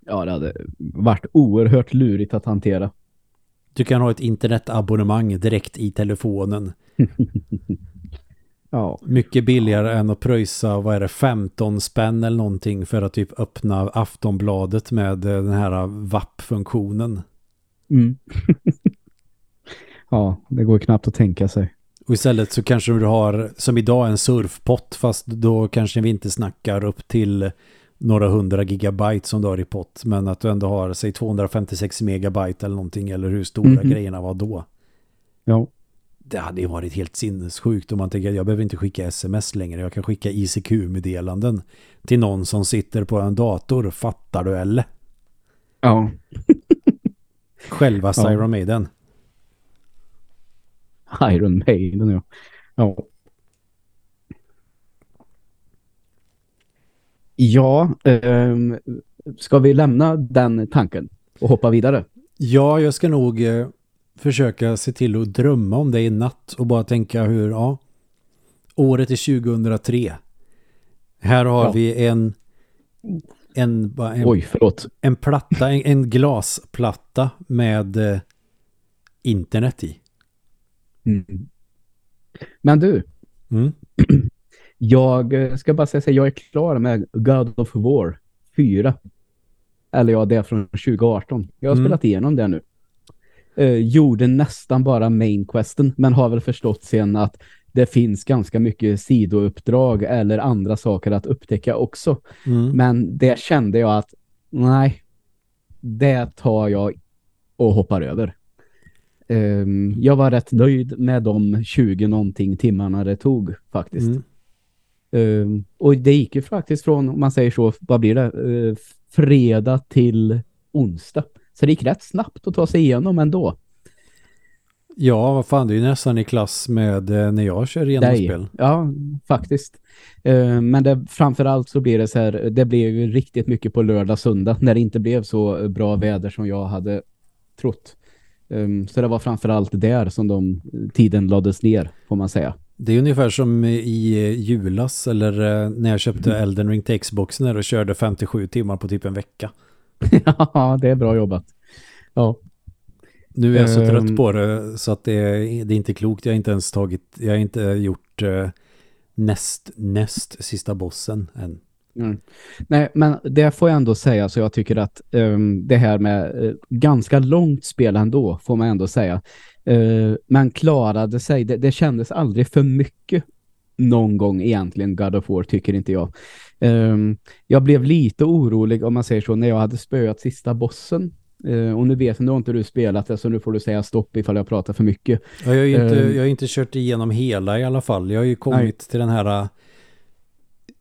Speaker 2: Ja, det hade varit oerhört lurigt att hantera.
Speaker 1: Du kan ha ett internetabonnemang direkt i telefonen.
Speaker 2: Ja,
Speaker 1: Mycket billigare än att pröjsa, vad är det, 15 spänn eller någonting för att typ öppna Aftonbladet med eh, den här VAP-funktionen.
Speaker 2: mm. ja det går knappt att tänka sig.
Speaker 1: Och istället så kanske du har, som idag, en surfpott fast då kanske vi inte snackar upp till några hundra gigabyte som du har i pott men att du ändå har, säg 256 megabyte eller någonting eller hur stora
Speaker 2: Mhm.
Speaker 1: grejerna var då.
Speaker 2: Ja,
Speaker 1: Det hade ju varit helt sinnessjukt om man tänker att jag behöver inte skicka sms längre, jag kan skicka ICQ-meddelanden till någon som sitter på en dator, fattar du eller?
Speaker 2: ja.
Speaker 1: Själva
Speaker 2: Ja.
Speaker 1: Iron Maiden.
Speaker 2: Iron Maiden, ja. Ja. Ja, ehm, ska vi lämna den tanken och hoppa vidare?
Speaker 1: Ja, jag ska nog eh, försöka se till att drömma om det i natt och bara tänka hur, ja, året är 2003. Här har
Speaker 2: Ja.
Speaker 1: vi en en, en,
Speaker 2: Oj, förlåt.
Speaker 1: en platta, en, en glasplatta med eh, internet i.
Speaker 2: Mm. Men du,
Speaker 1: Mm.
Speaker 2: jag eh, ska bara säga här, jag är klar med God of War 4. Eller ja, det är från 2018. Jag har
Speaker 1: Mm.
Speaker 2: spelat igenom det nu. Eh, gjorde nästan bara main questen, men har väl förstått sen att det finns ganska mycket sidouppdrag eller andra saker att upptäcka också.
Speaker 1: Mm.
Speaker 2: Men det kände jag att nej, det tar jag och hoppar över. Ehm, jag var rätt nöjd med de 20 någonting timmarna det tog faktiskt.
Speaker 1: Mm.
Speaker 2: Ehm, och det gick ju faktiskt från, om man säger så, vad blir det? Eh, fredag till onsdag. Så det gick rätt snabbt att ta sig igenom ändå.
Speaker 1: Ja, vad fan, det är ju nästan i klass med eh, när jag kör igenom spel.
Speaker 2: Ja, faktiskt. Men det, framförallt så blir det så här, det blev ju riktigt mycket på lördag, söndag när det inte blev så bra väder som jag hade trott. Um, så det var framförallt där som de, tiden lades ner, får man säga.
Speaker 1: Det är ungefär som i eh, julas eller eh, när jag köpte
Speaker 2: Mm.
Speaker 1: Elden Ring till Xboxen och körde 57 timmar på typ en vecka.
Speaker 2: ja, det är bra jobbat. Ja,
Speaker 1: Nu är jag så
Speaker 2: Ehm.
Speaker 1: trött på det så att det är, det är inte klokt. Jag har inte ens tagit, jag har inte gjort eh, näst, näst sista bossen än.
Speaker 2: Mm. Nej, men det får jag ändå säga så jag tycker att ehm, det här med eh, ganska långt spel ändå får man ändå säga. Uh, men klarade sig, det, det kändes aldrig för mycket någon gång egentligen God of War tycker inte jag. Ehm, jag blev lite orolig om man säger så när jag hade spöat sista bossen. Eh, och nu vet jag, nu har inte du spelat det så nu får du säga stopp ifall jag pratar för mycket.
Speaker 1: Ja, Jag har ju inte,
Speaker 2: Ehm.
Speaker 1: jag har inte kört igenom hela i alla fall. Jag har ju kommit
Speaker 2: Nej.
Speaker 1: till den här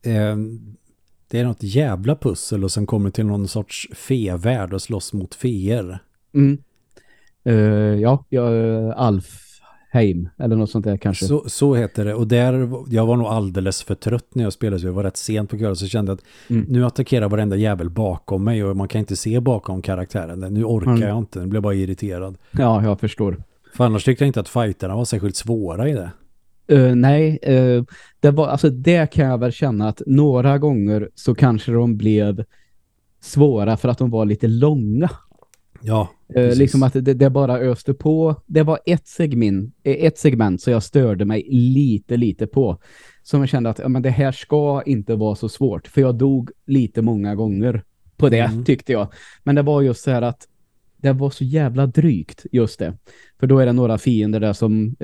Speaker 1: eh, det är något jävla pussel och sen kommer till någon sorts fevärld och slåss mot feer.
Speaker 2: Mm. Eh, ja, jag, Alfheim eller något sånt där kanske.
Speaker 1: Så, så heter det. Och där, jag var nog alldeles för trött när jag spelade så jag var rätt sent på kvällen så kände att
Speaker 2: Mm.
Speaker 1: nu attackerar varenda jävel bakom mig och man kan inte se bakom karaktären. Nu orkar
Speaker 2: Mm.
Speaker 1: jag inte, nu blir jag bara irriterad.
Speaker 2: Ja, jag förstår.
Speaker 1: För annars tyckte jag inte att fighterna var särskilt svåra i det.
Speaker 2: Eh, nej, eh, det var alltså det kan jag väl känna att några gånger så kanske de blev svåra för att de var lite långa.
Speaker 1: Ja, Precis.
Speaker 2: liksom att det, det bara öste på. Det var ett segment, ett segment så jag störde mig lite, lite på. Som jag kände att ja, men det här ska inte vara så svårt. För jag dog lite många gånger på det,
Speaker 1: Mm.
Speaker 2: tyckte jag. Men det var just så här att det var så jävla drygt, just det. För då är det några fiender där som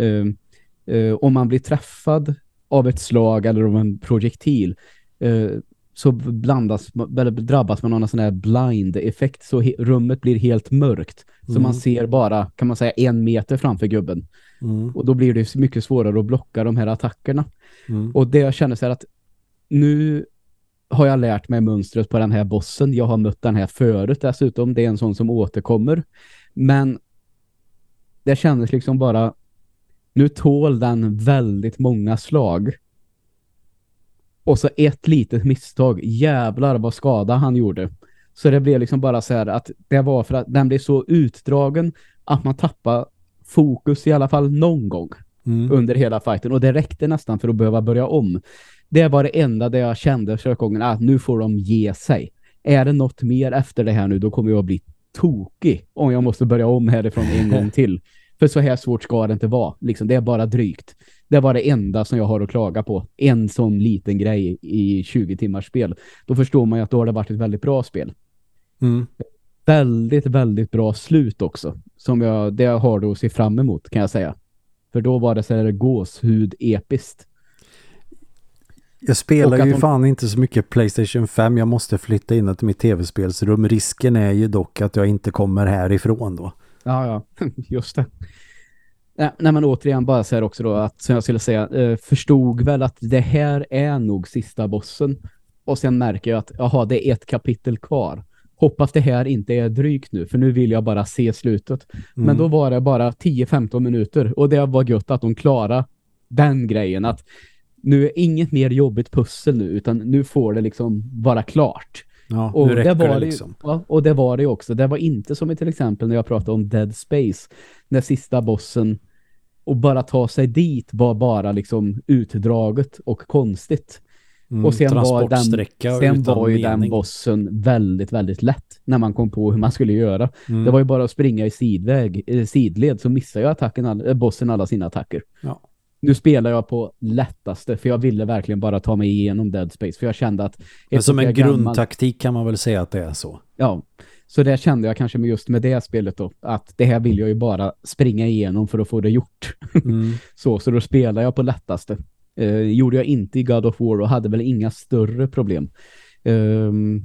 Speaker 2: eh, om man blir träffad av ett slag eller av en projektil eh, så blandas, eller drabbas man av någon sån här blind-effekt så rummet blir helt mörkt. Så
Speaker 1: Mm.
Speaker 2: man ser bara, kan man säga, en meter framför gubben.
Speaker 1: mm,
Speaker 2: Och då blir det mycket svårare att blocka de här attackerna.
Speaker 1: mm,
Speaker 2: Och det jag känner så här att nu har jag lärt mig mönstret på den här bossen. Jag har mött den här förut dessutom. Det är en sån som återkommer. Men det kändes liksom bara nu tål den väldigt många slag. Och så ett litet misstag. Jävlar vad skada han gjorde. Så det blev liksom bara så här att det var för att den blev så utdragen att man tappade fokus i alla fall någon gång
Speaker 1: mm.
Speaker 2: under hela fighten och det räckte nästan för att behöva börja om. Det var det enda där jag kände första gången att nu får de ge sig. Är det något mer efter det här nu då kommer jag bli tokig om jag måste börja om härifrån en gång till. För så här svårt ska det inte vara. Liksom, det är bara drygt. Det var det enda som jag har att klaga på. En sån liten grej i 20 timmars spel. Då förstår man ju att då har det varit ett väldigt bra spel.
Speaker 1: Mm.
Speaker 2: Väldigt, väldigt bra slut också. Som jag, det jag har då att se fram emot kan jag säga. För då var det så här gåshud episkt.
Speaker 1: Jag spelar ju
Speaker 2: de-
Speaker 1: fan inte så mycket Playstation 5. Jag måste flytta in till mitt tv-spelsrum. Risken är ju dock att jag inte kommer härifrån då.
Speaker 2: Ja, ja, just det. Nej, men återigen bara så här också då att som jag skulle säga, eh, förstod väl att det här är nog sista bossen. Och sen märker jag att jaha, det är ett kapitel kvar. Hoppas det här inte är drygt nu, för nu vill jag bara se slutet. Men
Speaker 1: Mm.
Speaker 2: då var det bara 10-15 minuter och det var gött att de klarade den grejen att nu är inget mer jobbigt pussel nu utan nu får det liksom vara klart.
Speaker 1: Ja,
Speaker 2: Och
Speaker 1: nu räcker
Speaker 2: det var
Speaker 1: det liksom.
Speaker 2: ja, och det var det också. Det var inte som i till exempel när jag pratade om Dead Space. När sista bossen och bara ta sig dit var bara liksom utdraget och konstigt.
Speaker 1: Mm,
Speaker 2: och sen var den, sen var ju den bossen väldigt, väldigt lätt när man kom på hur man skulle göra.
Speaker 1: Mm.
Speaker 2: Det var ju bara att springa i sidväg, eh, sidled så missar jag attacken, all, eh, bossen alla sina attacker.
Speaker 1: Ja.
Speaker 2: Nu spelar jag på lättaste för jag ville verkligen bara ta mig igenom Dead Space för jag kände att
Speaker 1: Men som en
Speaker 2: gammal-
Speaker 1: grundtaktik kan man väl säga att det är så.
Speaker 2: Ja, så det kände jag kanske med just med det spelet då, att det här vill jag ju bara springa igenom för att få det gjort.
Speaker 1: Mm.
Speaker 2: så, så då spelar jag på lättaste. Eh, gjorde jag inte i God of War och hade väl inga större problem. Ehm,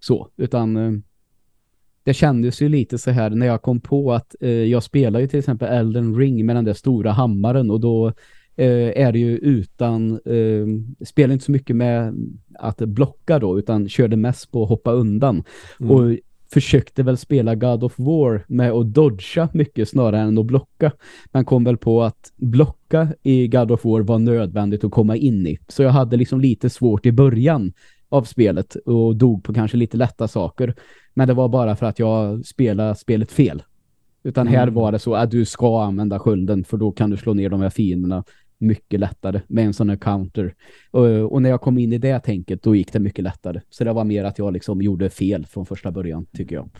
Speaker 2: så, utan eh, det kändes ju lite så här när jag kom på att eh, jag spelar ju till exempel Elden Ring med den där stora hammaren och då eh, är det ju utan, eh, spelar inte så mycket med att blocka då utan körde mest på att hoppa undan.
Speaker 1: Mm.
Speaker 2: Och försökte väl spela God of War med att dodga mycket snarare än att blocka. Man kom väl på att blocka i God of War var nödvändigt att komma in i. Så jag hade liksom lite svårt i början av spelet och dog på kanske lite lätta saker. Men det var bara för att jag spelade spelet fel. Utan här
Speaker 1: Mm.
Speaker 2: var det så att du ska använda skölden för då kan du slå ner de här fienderna mycket lättare med en sån här counter. Och, och, när jag kom in i det tänket då gick det mycket lättare. Så det var mer att jag liksom gjorde fel från första början tycker jag.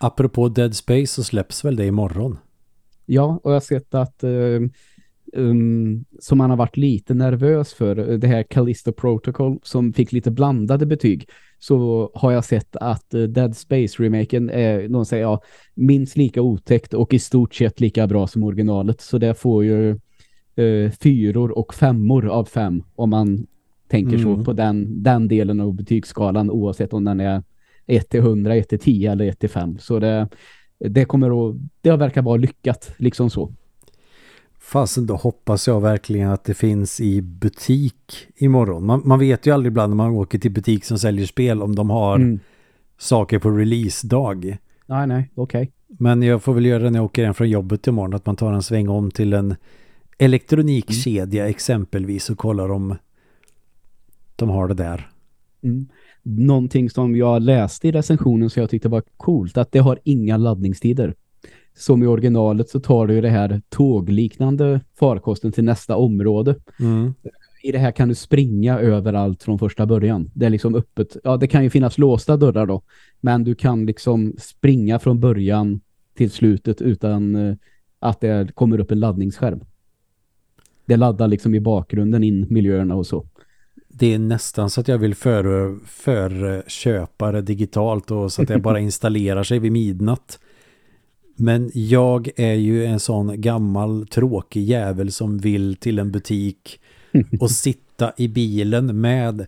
Speaker 1: Apropå Dead Space så släpps väl det imorgon?
Speaker 2: Ja, och jag har sett att uh, um, som man har varit lite nervös för det här Callisto Protocol som fick lite blandade betyg så har jag sett att uh, Dead Space-remaken är, någon säger ja, minst lika otäckt och i stort sett lika bra som originalet. Så det får ju uh, fyror och femmor av fem om man tänker mm. så på den, den delen av betygsskalan oavsett om den är 1 till 100, 1 till 10 eller 1 till 5. Så det, det kommer att, det verkar vara lyckat liksom så.
Speaker 1: Fasen då hoppas jag verkligen att det finns i butik imorgon. Man, man vet ju aldrig ibland när man åker till butik som säljer spel om de har mm. saker på release-dag.
Speaker 2: Nej, nej, okej. Okay.
Speaker 1: Men jag får väl göra det när jag åker hem från jobbet imorgon att man tar en sväng om till en elektronikkedja mm. exempelvis och kollar om de har det där.
Speaker 2: Mm. Någonting som jag läste i recensionen som jag tyckte var coolt att det har inga laddningstider som i originalet så tar du det här tågliknande farkosten till nästa område. Mm. I det här kan du springa överallt från första början. Det är liksom öppet. Ja, det kan ju finnas låsta dörrar då. Men du kan liksom springa från början till slutet utan uh, att det kommer upp en laddningsskärm. Det laddar liksom i bakgrunden in miljöerna och så.
Speaker 1: Det är nästan så att jag vill för, förköpa det digitalt och så att det bara installerar sig vid midnatt. Men jag är ju en sån gammal tråkig jävel som vill till en butik och sitta i bilen med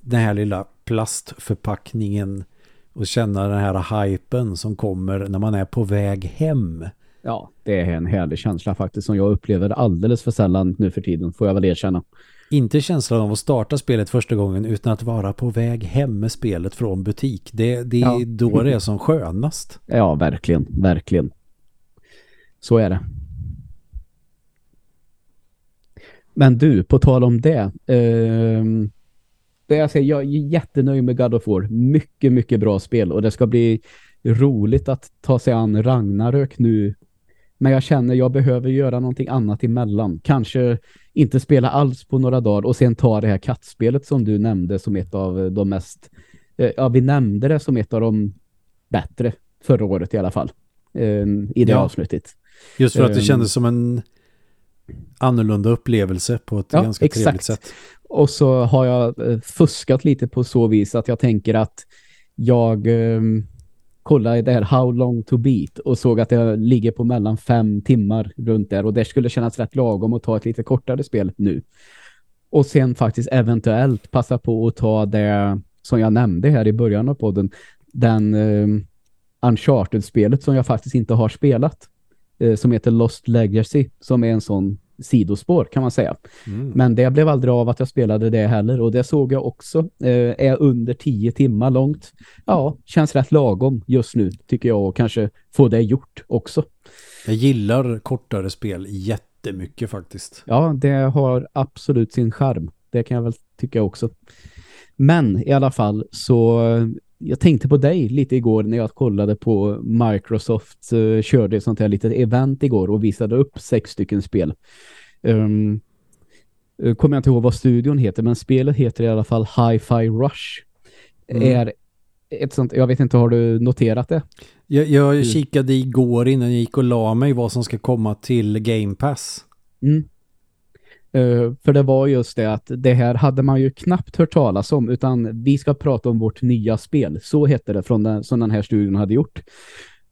Speaker 1: den här lilla plastförpackningen och känna den här hypen som kommer när man är på väg hem.
Speaker 2: Ja, det är en härlig känsla faktiskt som jag upplever alldeles för sällan nu för tiden, får jag väl erkänna.
Speaker 1: Inte känslan av att starta spelet första gången utan att vara på väg hem med spelet från butik. Det, det är ja. då det är som skönast.
Speaker 2: Ja, verkligen, verkligen. Så är det. Men du, på tal om det. Eh, det jag, säger, jag är jättenöjd med God of War. Mycket, mycket bra spel. Och det ska bli roligt att ta sig an Ragnarök nu men jag känner jag behöver göra någonting annat emellan. Kanske inte spela alls på några dagar och sen ta det här kattspelet som du nämnde som ett av de mest... Eh, ja, vi nämnde det som ett av de bättre förra året i alla fall. Eh, I det ja. avsnittet.
Speaker 1: Just för att det ehm. kändes som en annorlunda upplevelse på ett ja, ganska exakt. trevligt sätt.
Speaker 2: Och så har jag eh, fuskat lite på så vis att jag tänker att jag um, kollade det här How long to beat och såg att det ligger på mellan fem timmar runt där och det skulle kännas rätt lagom att ta ett lite kortare spel nu. Och sen faktiskt eventuellt passa på att ta det som jag nämnde här i början av podden, den uh, Uncharted-spelet som jag faktiskt inte har spelat uh, som heter Lost Legacy som är en sån sidospår kan man säga. Mm. Men det blev aldrig av att jag spelade det heller och det såg jag också eh, är under tio timmar långt. Ja, känns rätt lagom just nu tycker jag och kanske få det gjort också.
Speaker 1: Jag gillar kortare spel jättemycket faktiskt.
Speaker 2: Ja, det har absolut sin charm. Det kan jag väl tycka också. Men i alla fall så jag tänkte på dig lite igår när jag kollade på Microsoft uh, körde ett sånt här litet event igår och visade upp sex stycken spel. Um, kommer jag inte ihåg vad studion heter men spelet heter i alla fall Hi-Fi Rush. Mm. Är ett sånt, jag vet inte, har du noterat det?
Speaker 1: Jag, jag kikade igår innan jag gick och la mig vad som ska komma till Game Pass. Mm.
Speaker 2: Uh, för det var just det att det här hade man ju knappt hört talas om utan vi ska prata om vårt nya spel. Så hette det från den, som den här studion hade gjort.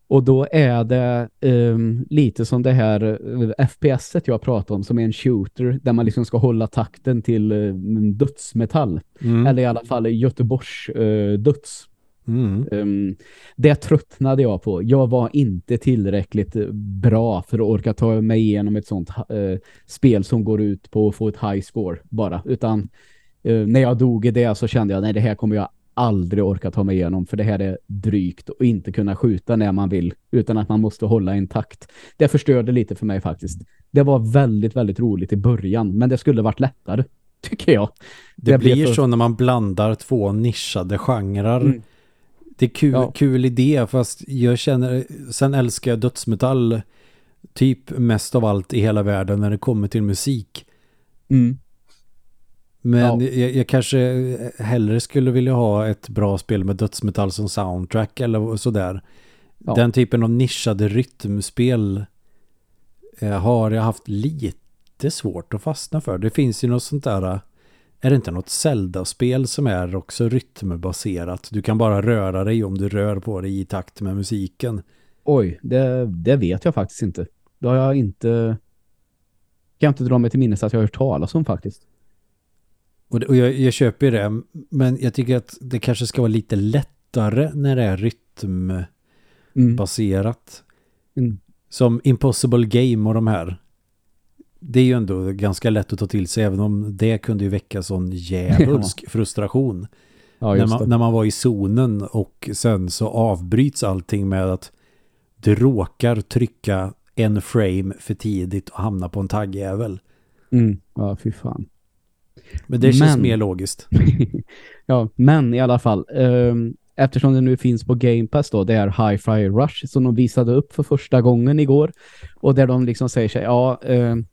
Speaker 2: Och då är det um, lite som det här eh, FPS-et jag pratar om som är en shooter där man liksom ska hålla takten till uh, dödsmetall. Mm. Eller i alla fall Göteborgs uh, döds. Mm. Um, det tröttnade jag på. Jag var inte tillräckligt bra för att orka ta mig igenom ett sånt uh, spel som går ut på att få ett high score bara. Utan uh, när jag dog i det så kände jag nej det här kommer jag aldrig orka ta mig igenom för det här är drygt och inte kunna skjuta när man vill utan att man måste hålla en takt. Det förstörde lite för mig faktiskt. Det var väldigt, väldigt roligt i början men det skulle varit lättare tycker jag.
Speaker 1: Det, det blir för... så när man blandar två nischade genrer mm det är kul, ja. kul idé fast jag känner, sen älskar jag dödsmetall typ mest av allt i hela världen när det kommer till musik.
Speaker 2: Mm.
Speaker 1: Men
Speaker 2: Ja.
Speaker 1: jag, jag kanske hellre skulle vilja ha ett bra spel med dödsmetall som soundtrack eller sådär.
Speaker 2: Ja.
Speaker 1: Den typen av nischade rytmspel eh, har jag haft lite svårt att fastna för. Det finns ju något sånt där, eh, är det inte något Zelda-spel som är också rytmbaserat? Du kan bara röra dig om du rör på dig i takt med musiken.
Speaker 2: Oj, det, det vet jag faktiskt inte. Det har jag inte... Kan jag inte dra mig till minnes att jag har hört talas om faktiskt.
Speaker 1: Och, det, och jag, jag köper det, men jag tycker att det kanske ska vara lite lättare när det är rytmbaserat.
Speaker 2: Mm. Mm.
Speaker 1: Som Impossible Game och de här. Det är ju ändå ganska lätt att ta till sig även om det kunde ju väcka sån djävulsk frustration.
Speaker 2: Ja,
Speaker 1: när, man, när man var i zonen och sen så avbryts allting med att du råkar trycka en frame för tidigt och hamna på en taggjävel.
Speaker 2: Mm. Ja, fy fan.
Speaker 1: Men det känns
Speaker 2: Men-
Speaker 1: mer logiskt.
Speaker 2: ja, men i alla fall. ehm, eftersom det nu finns på Game Pass då, det är Hi-Fi Rush som de visade upp för första gången igår. Och där de liksom säger sig, ja, ehm,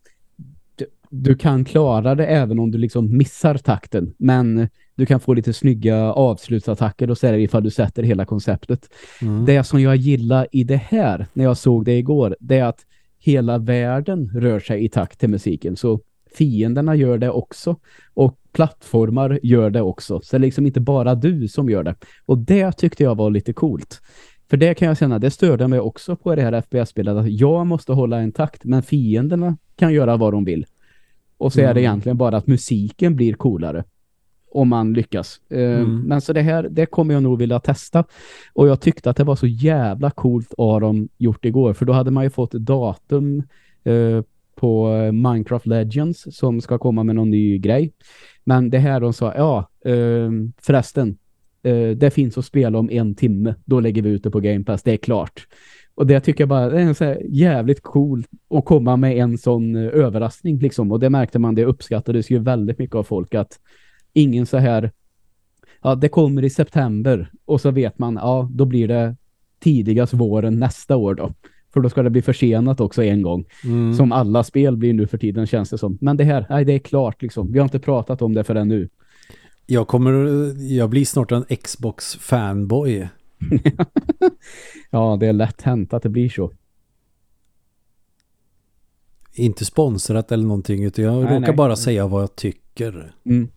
Speaker 2: du, kan klara det även om du liksom missar takten. Men du kan få lite snygga avslutsattacker och så är det ifall du sätter hela konceptet.
Speaker 1: Mm.
Speaker 2: Det som jag gillar i det här, när jag såg det igår, det är att hela världen rör sig i takt till musiken. Så fienderna gör det också. Och plattformar gör det också. Så det är liksom inte bara du som gör det. Och det tyckte jag var lite coolt. För det kan jag känna, det störde mig också på det här FPS-spelet. Att jag måste hålla en takt, men fienderna kan göra vad de vill. Och så är det
Speaker 1: Mm.
Speaker 2: egentligen bara att musiken blir coolare. Om man lyckas. Eh,
Speaker 1: Mm.
Speaker 2: Men så det här, det kommer jag nog vilja testa. Och jag tyckte att det var så jävla coolt av dem gjort igår. För då hade man ju fått datum eh, på eh, Minecraft Legends som ska komma med någon ny grej. Men det här de sa, ja eh, förresten, eh, det finns att spela om en timme. Då lägger vi ut det på Game Pass, det är klart. Och det tycker jag bara det är så här jävligt coolt att komma med en sån eh, överraskning liksom. Och det märkte man, det uppskattades ju väldigt mycket av folk att ingen så här ja, det kommer i september och så vet man, ja, då blir det tidigast våren nästa år då. För då ska det bli försenat också en gång.
Speaker 1: Mm.
Speaker 2: Som alla spel blir nu för tiden känns det som. Men det här, nej det är klart liksom. Vi har inte pratat om det förrän nu.
Speaker 1: Jag kommer, jag blir snart en Xbox fanboy.
Speaker 2: Ja, det är lätt hänt att det blir så.
Speaker 1: Inte sponsrat eller någonting utan jag
Speaker 2: Nej,
Speaker 1: råkar
Speaker 2: nej.
Speaker 1: bara säga vad jag tycker.
Speaker 2: Mm.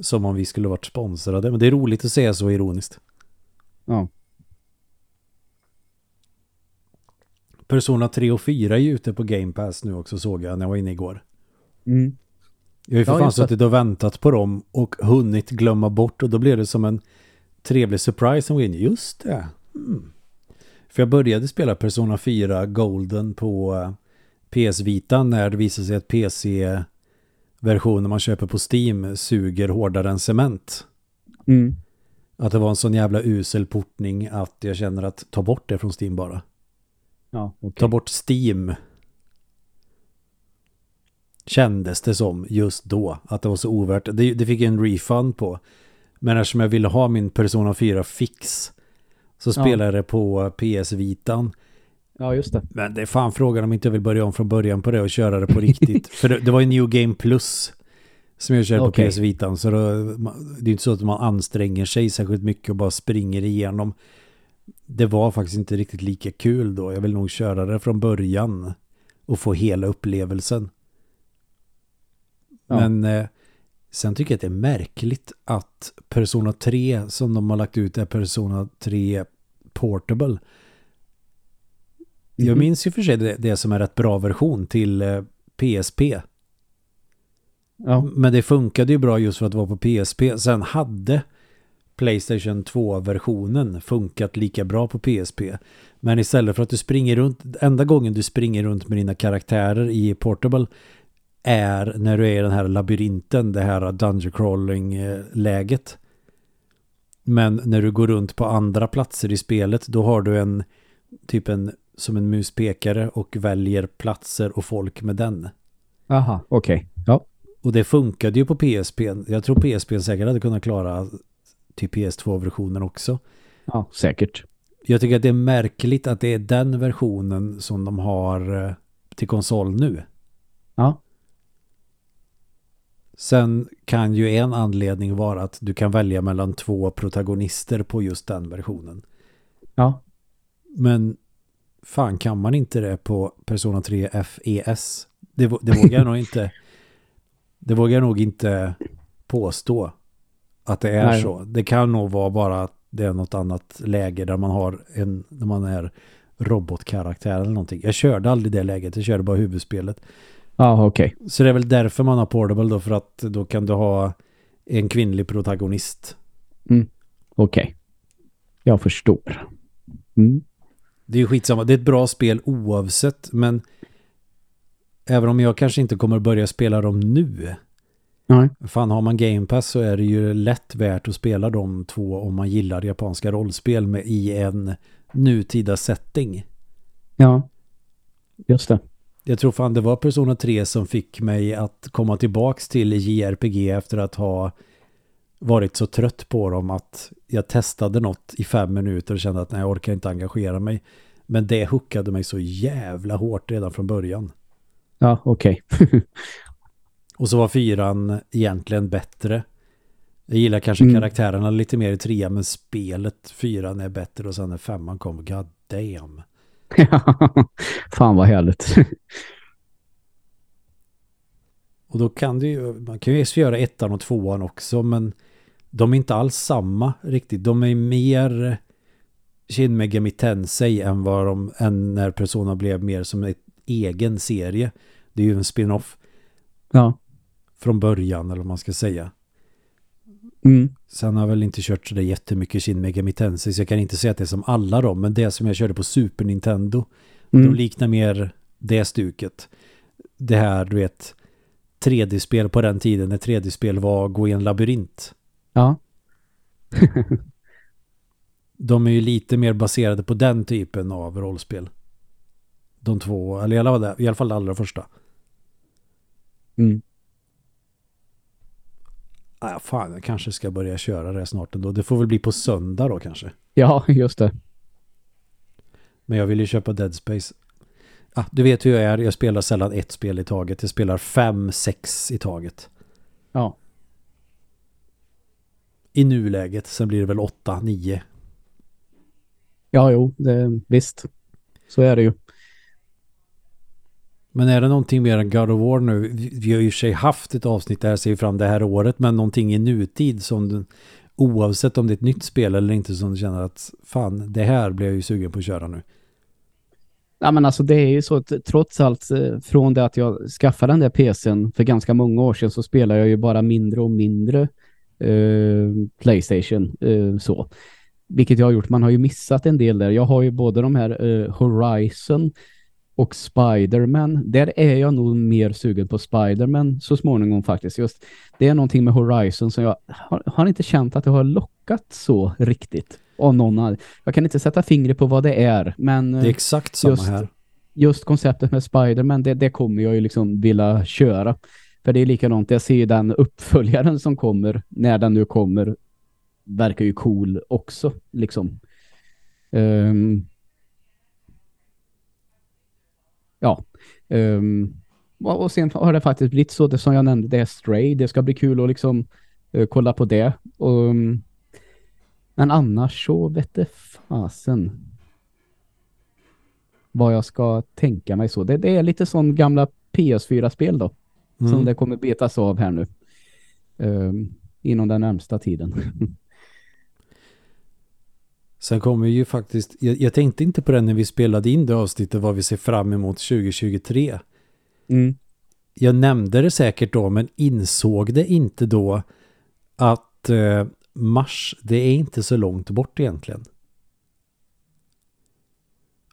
Speaker 1: Som om vi skulle varit sponsrade. Men det är roligt att säga så ironiskt.
Speaker 2: Ja.
Speaker 1: Persona 3 och 4 är ju ute på Game Pass nu också såg jag när jag var inne igår.
Speaker 2: Mm.
Speaker 1: Jag har ju för
Speaker 2: Ja,
Speaker 1: fan suttit och väntat på dem och hunnit glömma bort och då blev det som en trevlig surprise som var in. Just det. Mm. För jag började spela Persona 4 Golden på eh, PS Vita när det visade sig att PC-versionen man köper på Steam suger hårdare än cement.
Speaker 2: Mm.
Speaker 1: Att det var en sån jävla usel portning att jag känner att ta bort det från Steam bara.
Speaker 2: Ja, okej.
Speaker 1: Ta bort Steam. Kändes det som just då att det var så ovärt. Det, det fick jag en refund på. Men eftersom jag ville ha min Persona 4 fix så spelade jag det på PS Vitan.
Speaker 2: Ja, just det.
Speaker 1: Men det är fan frågan om inte jag vill börja om från början på det och köra det på riktigt. För det, det var ju New Game Plus som jag körde
Speaker 2: Okej.
Speaker 1: på PS Vitan. Så då, det är inte så att man anstränger sig särskilt mycket och bara springer igenom. Det var faktiskt inte riktigt lika kul då. Jag vill nog köra det från början och få hela upplevelsen.
Speaker 2: Ja.
Speaker 1: Men eh, sen tycker jag att det är märkligt att Persona 3 som de har lagt ut är Persona 3 Portable. Jag
Speaker 2: Mhm.
Speaker 1: minns ju för sig det, det som är rätt bra version till eh, PSP.
Speaker 2: Ja.
Speaker 1: Men det funkade ju bra just för att det var på PSP. Sen hade Playstation 2-versionen funkat lika bra på PSP. Men istället för att du springer runt, enda gången du springer runt med dina karaktärer i Portable är när du är i den här labyrinten, det här dungeon crawling-läget. Men när du går runt på andra platser i spelet, då har du en typ en som en muspekare och väljer platser och folk med den.
Speaker 2: Aha, okej. Ja.
Speaker 1: Och det funkade ju på PSP. Jag tror PSP säkert hade kunnat klara till PS2-versionen också.
Speaker 2: Ja, säkert.
Speaker 1: Jag tycker att det är märkligt att det är den versionen som de har eh, till konsol nu.
Speaker 2: Ja.
Speaker 1: Sen kan ju en anledning vara att du kan välja mellan två protagonister på just den versionen.
Speaker 2: Ja.
Speaker 1: Men fan kan man inte det på Persona 3 FES? Det, det vågar jag nog inte det vågar jag nog inte påstå att det är
Speaker 2: Nej.
Speaker 1: så. Det kan nog vara bara att det är något annat läge där man har en, när man är robotkaraktär eller någonting. Jag körde aldrig det läget, jag körde bara huvudspelet.
Speaker 2: Ja, okej.
Speaker 1: Så det är väl därför man har Portable då, för att då kan du ha en kvinnlig protagonist.
Speaker 2: Okej. Jag förstår. Mm.
Speaker 1: Det är ju skitsamma, det är ett bra spel oavsett, men även om jag kanske inte kommer börja spela dem nu.
Speaker 2: Nej.
Speaker 1: Fan, har man Game Pass så är det ju lätt värt att spela de två om man gillar japanska rollspel med i en nutida setting.
Speaker 2: Ja. Just det.
Speaker 1: Jag tror fan det var Persona 3 som fick mig att komma tillbaks till JRPG efter att ha varit så trött på dem att jag testade något i fem minuter och kände att nej, jag orkar inte engagera mig. Men det hookade mig så jävla hårt redan från början.
Speaker 2: Ja, okej.
Speaker 1: Och så var fyran egentligen bättre. Jag gillar kanske
Speaker 2: Mm.
Speaker 1: karaktärerna lite mer i trean men spelet fyran är bättre och sen när femman kom, god damn.
Speaker 2: Fan vad härligt.
Speaker 1: Och då kan du ju, man kan ju göra ettan och tvåan också men de är inte alls samma riktigt. De är mer Shin Megami Tensei än vad de, än när Persona blev mer som en egen serie. Det är ju en spin-off
Speaker 2: ja.
Speaker 1: från början eller vad man ska säga.
Speaker 2: Mm.
Speaker 1: Sen har jag väl inte kört så där jättemycket Shin Megami Tensei så jag kan inte säga att det är som alla dem men det som jag körde på Super Nintendo
Speaker 2: Mm.
Speaker 1: de liknar mer det stuket. Det här du vet 3D-spel på den tiden när 3D-spel var gå i en labyrint.
Speaker 2: Ja.
Speaker 1: De är ju lite mer baserade på den typen av rollspel. De två, eller i alla fall, i alla fall det allra första.
Speaker 2: Mm.
Speaker 1: Ah, fan, jag kanske ska börja köra det snart ändå. Det får väl bli på söndag då kanske.
Speaker 2: Ja, just det.
Speaker 1: Men jag vill ju köpa Dead Space. Ah, du vet hur jag är. Jag spelar sällan ett spel i taget. Jag spelar fem, sex i taget.
Speaker 2: Ja.
Speaker 1: I nuläget. Sen blir det väl åtta, nio.
Speaker 2: Ja, jo, det, visst. Så är det ju.
Speaker 1: Men är det någonting mer än God of War nu? Vi har ju i och för sig haft ett avsnitt där ser fram det här året. Men någonting i nutid som du, oavsett om det är ett nytt spel eller inte som du känner att fan, det här blir jag ju sugen på att köra nu.
Speaker 2: Ja, men alltså det är ju så att trots allt eh, från det att jag skaffade den där PCn för ganska många år sedan så spelar jag ju bara mindre och mindre eh, Playstation eh, så. Vilket jag har gjort. Man har ju missat en del där. Jag har ju både de här eh, Horizon och Spider-Man. Där är jag nog mer sugen på Spider-Man så småningom faktiskt. Just det är någonting med Horizon som jag har, har inte känt att det har lockat så riktigt. Av någon annan. Jag kan inte sätta fingret på vad det är, men
Speaker 1: Det är exakt samma
Speaker 2: just-
Speaker 1: här.
Speaker 2: just konceptet med Spider-Man, det, det kommer jag ju liksom vilja köra. För det är likadant, jag ser ju den uppföljaren som kommer, när den nu kommer, verkar ju cool också, liksom. Ehm, ja. Ehm, och sen har det faktiskt blivit så, det som jag nämnde, det är Stray, det ska bli kul att liksom eh, kolla på det. Ehm, men annars så vet det fasen vad jag ska tänka mig så. Det, det är lite sån gamla PS4-spel då. Som
Speaker 1: Mm.
Speaker 2: det kommer betas av här nu. Ehm, inom den närmsta tiden.
Speaker 1: Sen kommer ju faktiskt, jag, jag tänkte inte på det när vi spelade in det avsnittet vad vi ser fram emot 2023.
Speaker 2: Mm.
Speaker 1: Jag nämnde det säkert då men insåg det inte då att eh, mars, det är inte så långt bort egentligen.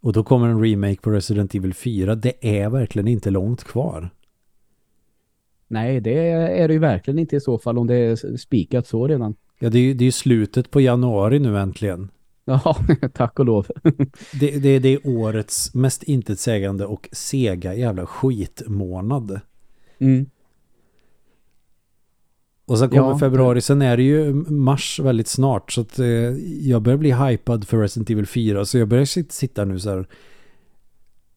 Speaker 1: Och då kommer en remake på Resident Evil 4. Det är verkligen inte långt kvar.
Speaker 2: Nej, det är det ju verkligen inte i så fall om det är spikat så redan.
Speaker 1: Ja, det är ju det är slutet på januari nu äntligen.
Speaker 2: Ja, tack och lov.
Speaker 1: Det, det, det är årets mest intetsägande och sega jävla skitmånad.
Speaker 2: Mm.
Speaker 1: Och sen kommer
Speaker 2: Ja.
Speaker 1: februari, sen är det ju mars väldigt snart så att eh, jag börjar bli hypad för Resident Evil 4 så jag börjar sit- sitta nu så här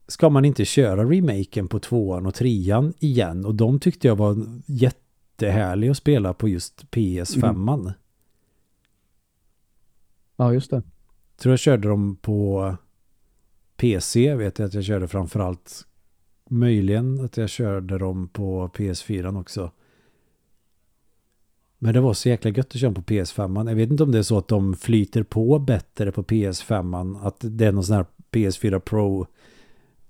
Speaker 1: ska man inte köra remaken på tvåan och trean igen och de tyckte jag var jättehärlig att spela på just PS5. Mm.
Speaker 2: Ja, just det.
Speaker 1: Tror jag körde dem på PC. Vet jag att jag körde framförallt. Möjligen att jag körde dem på PS4 också. Men det var så jäkla gött att köra på PS5. Jag vet inte om det är så att de flyter på bättre på PS5. Att det är någon sån här PS4 Pro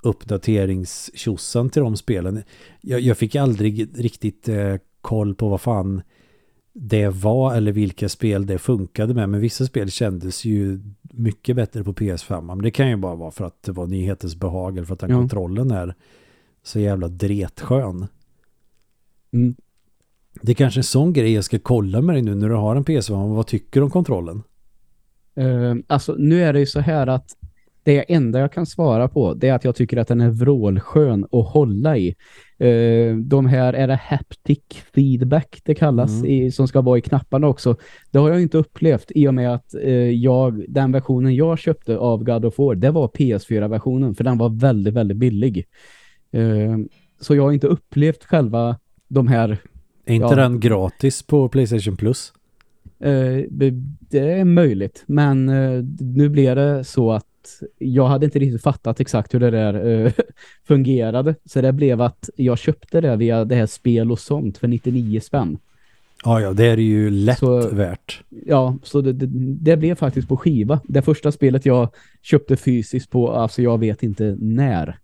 Speaker 1: uppdateringstjossan till de spelen. Jag, jag fick aldrig riktigt eh, koll på vad fan det var eller vilka spel det funkade med. Men vissa spel kändes ju mycket bättre på PS5. Men det kan ju bara vara för att det var nyhetens behag eller för att den ja. kontrollen är så jävla dretskön. Mm. Det är kanske en sån grej jag ska kolla med dig nu när du har en PS5. Vad tycker du om kontrollen?
Speaker 2: Uh, alltså nu är det ju så här att det enda jag kan svara på det är att jag tycker att den är vrålskön att hålla i. Uh, de här är det haptic feedback det kallas mm. i, som ska vara i knapparna också. Det har jag inte upplevt i och med att uh, jag, den versionen jag köpte av God of War det var PS4-versionen för den var väldigt, väldigt billig. Uh, så jag har inte upplevt själva de här...
Speaker 1: Är inte ja, den gratis på Playstation Plus?
Speaker 2: det är möjligt, men nu blir det så att jag hade inte riktigt fattat exakt hur det där uh, fungerade. Så det blev att jag köpte det via det här spel och sånt för 99 spänn.
Speaker 1: Ja, ja, det är ju lätt så, värt.
Speaker 2: Ja, så det, det, det, blev faktiskt på skiva. Det första spelet jag köpte fysiskt på, alltså jag vet inte när.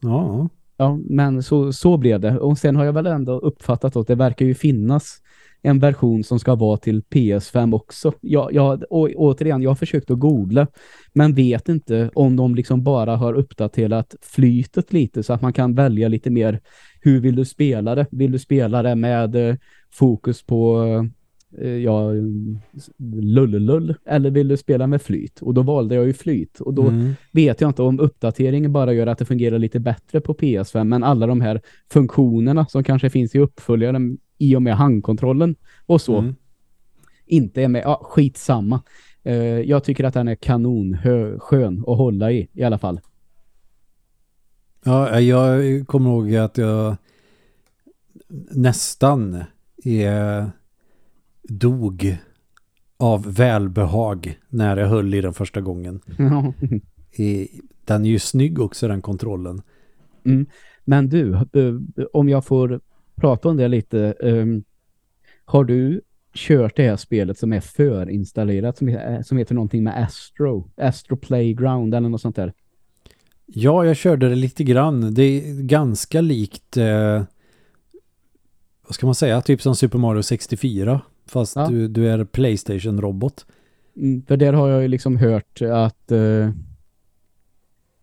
Speaker 1: Ja.
Speaker 2: Ja, men så, så blev det. Och sen har jag väl ändå uppfattat att det verkar ju finnas en version som ska vara till PS5 också. Jag, jag, å, återigen, jag har försökt att googla men vet inte om de liksom bara har uppdaterat flytet lite så att man kan välja lite mer hur vill du spela det? Vill du spela det med eh, fokus på eh, ja, lull eller vill du spela med flyt? Och då valde jag ju flyt och då mm. vet jag inte om uppdateringen bara gör att det fungerar lite bättre på PS5 men alla de här funktionerna som kanske finns i uppföljaren i och med handkontrollen och så mm. inte är med. Ja, skitsamma. Uh, jag tycker att den är kanon skön att hålla i i alla fall.
Speaker 1: Ja, jag kommer ihåg att jag nästan är, dog av välbehag när jag höll i den första gången. den är ju snygg också den kontrollen.
Speaker 2: Mm. Men du, eh, om jag får prata om det lite. Um, har du kört det här spelet som är förinstallerat som, som heter någonting med Astro? Astro Playground eller något sånt där?
Speaker 1: Ja, jag körde det lite grann. Det är ganska likt eh, vad ska man säga? Typ som Super Mario 64 fast ja. du, du är Playstation-robot.
Speaker 2: Mm, för där har jag ju liksom hört att eh, Eh,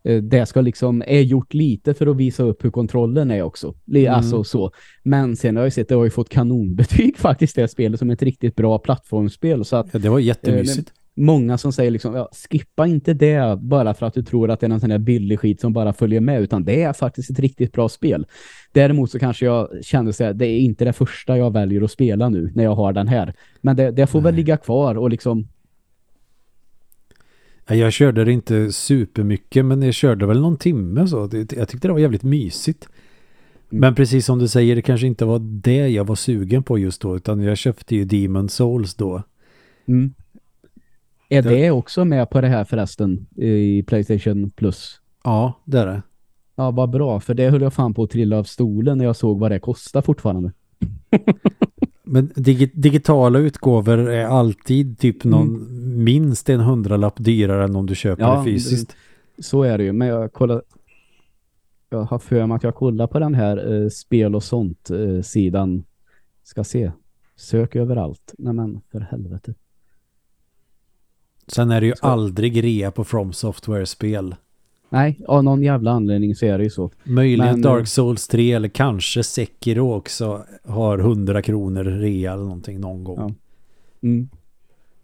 Speaker 2: det ska liksom är gjort lite för att visa upp hur kontrollen är också. Mm. Alltså så. Men sen har jag sett det har ju fått kanonbetyg faktiskt det spelet som ett riktigt bra plattformsspel så att
Speaker 1: ja, det var jättemysigt. Eh,
Speaker 2: många som säger liksom ja, skippa inte det bara för att du tror att det är någon sån här billig skit som bara följer med utan det är faktiskt ett riktigt bra spel. Däremot så kanske jag kände så här, det är inte det första jag väljer att spela nu när jag har den här. Men det, det får Nej. väl ligga kvar och liksom
Speaker 1: jag körde det inte supermycket men jag körde väl någon timme så. Jag tyckte det var jävligt mysigt. Mm. Men precis som du säger, det kanske inte var det jag var sugen på just då utan jag köpte ju Demon Souls då.
Speaker 2: Mm. Är det... det också med på det här förresten i Playstation Plus?
Speaker 1: Ja, det är det.
Speaker 2: Ja, vad bra. För det höll jag fan på att trilla av stolen när jag såg vad det kostar fortfarande.
Speaker 1: Men dig digitala utgåvor är alltid typ någon mm. Minst en hundralapp dyrare än om du köper ja, det fysiskt.
Speaker 2: Så är det ju. Men jag kollar jag har för mig att jag kollar på den här eh, spel och sånt eh, sidan. Ska se. Sök överallt. Nej men för helvete.
Speaker 1: Sen är det ju Ska... aldrig rea på From Software-spel.
Speaker 2: Nej, av någon jävla anledning så är det ju så.
Speaker 1: Möjligen Men, Dark Souls 3 eller kanske Sekiro också har 100 kronor rea eller någonting någon gång. Ja. Mm.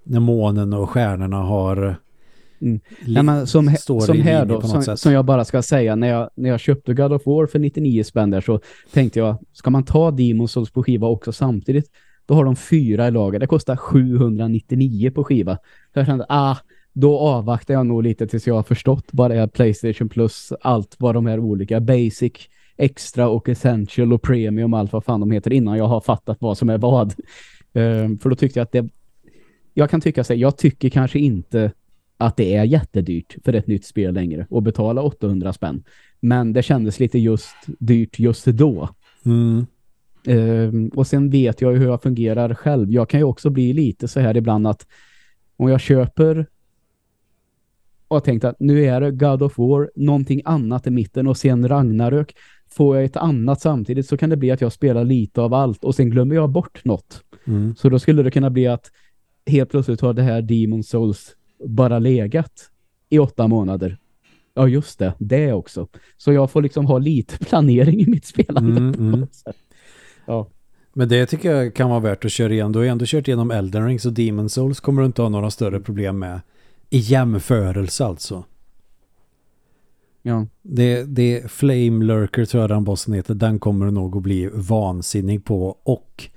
Speaker 1: När månen och stjärnorna har
Speaker 2: Mm. Ja, men som, som här då, som, som, jag bara ska säga, när jag, när jag köpte God of War för 99 spänn där så tänkte jag, ska man ta Demon's Souls på skiva också samtidigt? Då har de fyra i lager. Det kostar 799 på skiva. Så jag kände, ah, då avvaktar jag nog lite tills jag har förstått vad det är Playstation Plus, allt vad de här olika basic, extra och essential och premium allt vad fan de heter innan jag har fattat vad som är vad. Um, för då tyckte jag att det jag kan tycka så jag tycker kanske inte att det är jättedyrt för ett nytt spel längre och betala 800 spänn. Men det kändes lite just dyrt just då.
Speaker 1: Mm.
Speaker 2: Um, och sen vet jag ju hur jag fungerar själv. Jag kan ju också bli lite så här ibland att om jag köper och tänkt att nu är det God of War, någonting annat i mitten och sen Ragnarök. Får jag ett annat samtidigt så kan det bli att jag spelar lite av allt och sen glömmer jag bort något.
Speaker 1: Mm.
Speaker 2: Så då skulle det kunna bli att helt plötsligt har det här Demon Souls bara legat i åtta månader. Ja, just det. Det också. Så jag får liksom ha lite planering i mitt spelande.
Speaker 1: Mm, mm.
Speaker 2: Ja.
Speaker 1: Men det tycker jag kan vara värt att köra igen. Du har ändå kört igenom Elden Ring så Demon Souls kommer du inte ha några större problem med. I jämförelse alltså.
Speaker 2: Ja.
Speaker 1: Det, det Flame Lurker tror jag den bossen heter. Den kommer nog att bli vansinnig på. Och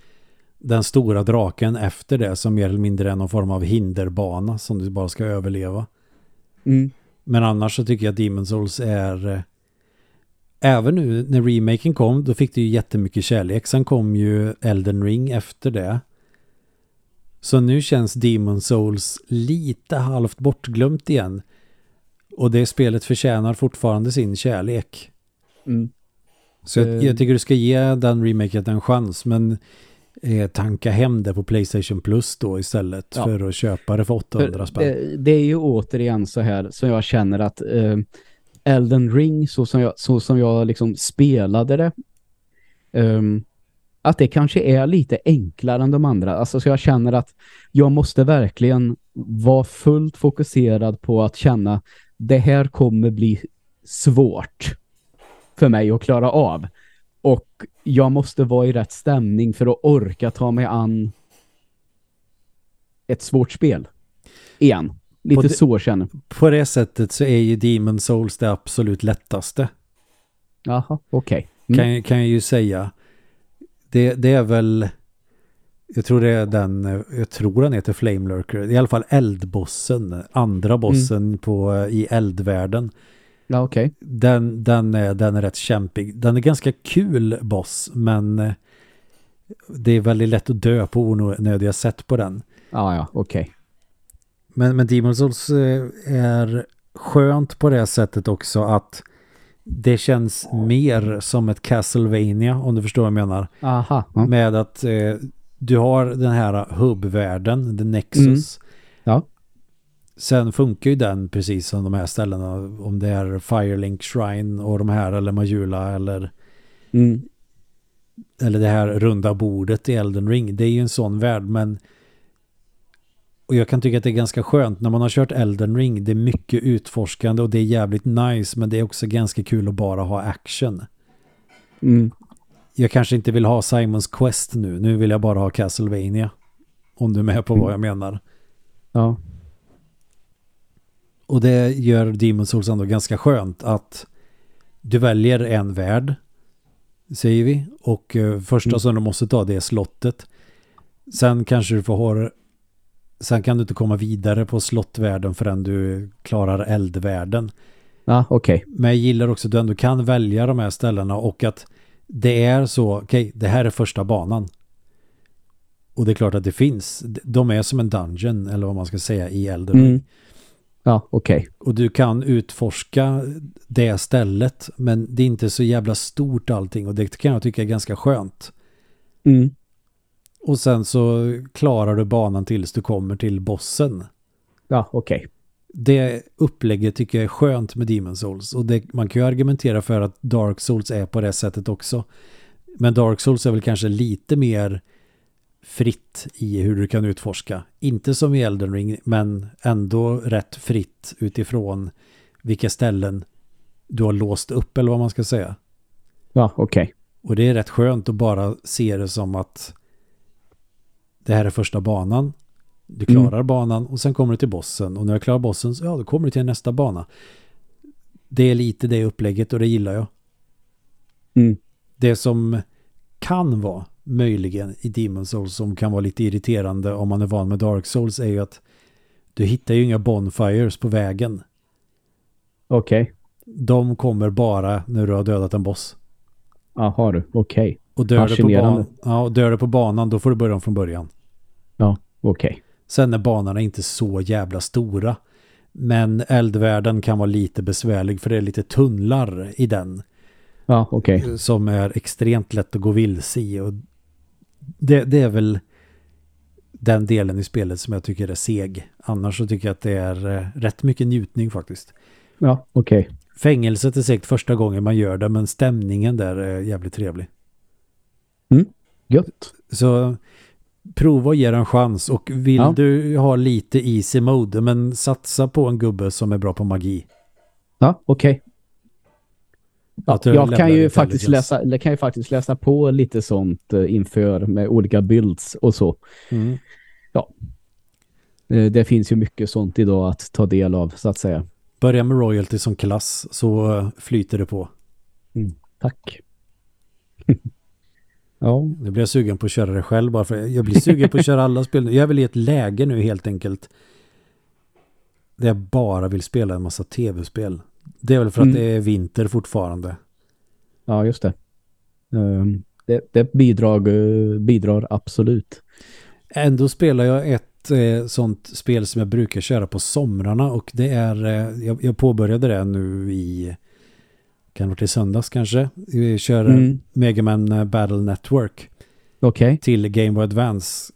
Speaker 1: den stora draken efter det som mer eller mindre är någon form av hinderbana som du bara ska överleva.
Speaker 2: Mm.
Speaker 1: Men annars så tycker jag Demon Souls är eh, även nu när remaken kom då fick det ju jättemycket kärlek. Sen kom ju Elden Ring efter det. Så nu känns Demon Souls lite halvt bortglömt igen. Och det spelet förtjänar fortfarande sin kärlek.
Speaker 2: Mm.
Speaker 1: Så jag,
Speaker 2: Eh.
Speaker 1: jag tycker du ska ge den remaken en chans. Men eh, tanka hem det på Playstation Plus då istället.
Speaker 2: Ja.
Speaker 1: För att köpa det för 800
Speaker 2: För
Speaker 1: spänn.
Speaker 2: det, det är ju återigen så här så jag känner att eh, Elden Ring så som jag, så som jag liksom spelade det ehm, att det kanske är lite enklare än de andra. Alltså så jag känner att jag måste verkligen vara fullt fokuserad på att känna det här kommer bli svårt för mig att klara av. Och jag måste vara i rätt stämning för att orka ta mig an ett svårt spel. Igen. Lite
Speaker 1: det-
Speaker 2: så känner jag.
Speaker 1: På det sättet så är ju Demon Souls det absolut lättaste.
Speaker 2: Jaha, okej. Mm.
Speaker 1: Kan, jag- kan jag ju säga. Det, det är väl jag tror det är den jag tror den heter Flame Lurker. I alla fall eldbossen. Andra bossen på, i eldvärlden.
Speaker 2: Ja, okej.
Speaker 1: Den, den, är, den är rätt kämpig. Den är ganska kul boss. Men eh, det är väldigt lätt att dö på onödiga sätt på den.
Speaker 2: Ja, ja, okej.
Speaker 1: Men, men Demon's Souls eh, är skönt på det sättet också att det känns mer som ett Castlevania om du förstår vad jag menar.
Speaker 2: Aha. Ja.
Speaker 1: Med att eh, du har den här hubbvärlden, the Nexus.
Speaker 2: Mm. Ja.
Speaker 1: Sen funkar ju den precis som de här ställena. Om det är Firelink Shrine och de här eller Majula eller,
Speaker 2: Mm.
Speaker 1: eller det här runda bordet i Elden Ring. Det är ju en sån värld men och jag kan tycka att det är ganska skönt när man har kört Elden Ring. Det är mycket utforskande och det är jävligt nice men det är också ganska kul att bara ha action.
Speaker 2: Mm.
Speaker 1: Jag kanske inte vill ha Simons Quest nu. Nu vill jag bara ha Castlevania. Om du är med på vad jag menar.
Speaker 2: Ja.
Speaker 1: Och det gör Demon Souls ändå ganska skönt att du väljer en värld säger vi. Och eh, första
Speaker 2: Mm.
Speaker 1: som du måste ta det är slottet. Sen kanske du får ha Sen kan du inte komma vidare på slottvärlden förrän du klarar eldvärlden.
Speaker 2: Ja, okej.
Speaker 1: Men jag gillar också att du ändå kan välja de här ställena och att det är så, okej, det här är första banan. Och det är klart att det finns. De är som en dungeon, eller vad man ska säga, i Elden Ring.
Speaker 2: Mm. Ja, okej.
Speaker 1: Och du kan utforska det stället, men det är inte så jävla stort allting. Och det kan jag tycka är ganska skönt.
Speaker 2: Mm.
Speaker 1: Och sen så klarar du banan tills du kommer till bossen.
Speaker 2: Ja, okej.
Speaker 1: Det upplägget tycker jag är skönt med Demon Souls. Och det, man kan ju argumentera för att Dark Souls är på det sättet också. Men Dark Souls är väl kanske lite mer fritt i hur du kan utforska. Inte som i Elden Ring, men ändå rätt fritt utifrån vilka ställen du har låst upp eller vad man ska säga.
Speaker 2: Ja, okej.
Speaker 1: Och det är rätt skönt att bara se det som att det här är första banan. Du klarar banan och sen kommer du till bossen. Och när jag klarar bossen så ja, då kommer du till nästa bana. Det är lite det upplägget och det gillar jag.
Speaker 2: Mm.
Speaker 1: Det som kan vara möjligen i Demon Souls som kan vara lite irriterande om man är van med Dark Souls är ju att du hittar ju inga bonfires på vägen.
Speaker 2: Okej.
Speaker 1: De kommer bara när du har dödat en boss.
Speaker 2: Jaha du, okej.
Speaker 1: Och dör du, på
Speaker 2: Fascinerande.
Speaker 1: ban- ja, och dör du på banan, då får du börja om från början.
Speaker 2: Ja, okej.
Speaker 1: Sen är banorna inte så jävla stora. Men eldvärlden kan vara lite besvärlig för det är lite tunnlar i den.
Speaker 2: Ja, okej.
Speaker 1: Som är extremt lätt att gå vilse i. Och det, det är väl den delen i spelet som jag tycker är seg. Annars så tycker jag att det är eh, rätt mycket njutning faktiskt.
Speaker 2: Ja, okej.
Speaker 1: Fängelset är säkert första gången man gör det men stämningen där är jävligt trevlig.
Speaker 2: Gött.
Speaker 1: Så prova och ge en chans och vill
Speaker 2: Ja.
Speaker 1: du ha lite easy mode men satsa på en gubbe som är bra på magi.
Speaker 2: Ja, okej.
Speaker 1: Att
Speaker 2: Jag kan ju, faktiskt läsa, eller kan ju faktiskt läsa på lite sånt eh, inför med olika builds och så.
Speaker 1: Mm.
Speaker 2: Eh, Det finns ju mycket sånt idag att ta del av så att säga.
Speaker 1: Börja med royalty som klass så eh, flyter det på.
Speaker 2: Tack. ja,
Speaker 1: Nu blir jag sugen på att köra det själv bara för jag blir sugen på att köra alla spel. Jag är väl i ett läge nu helt enkelt där jag bara vill spela en massa tv-spel. Det är väl för att
Speaker 2: Mm.
Speaker 1: det är vinter fortfarande.
Speaker 2: ja just det. Ehm, Det, det bidrar, eh, bidrar absolut.
Speaker 1: Ändå spelar jag ett eh, sånt spel som jag brukar köra på somrarna och det är, eh, jag, jag påbörjade det nu i, kan vara till söndags kanske. Vi kör mm. Mega Man Battle Network
Speaker 2: Okej.
Speaker 1: till Game Boy Advance.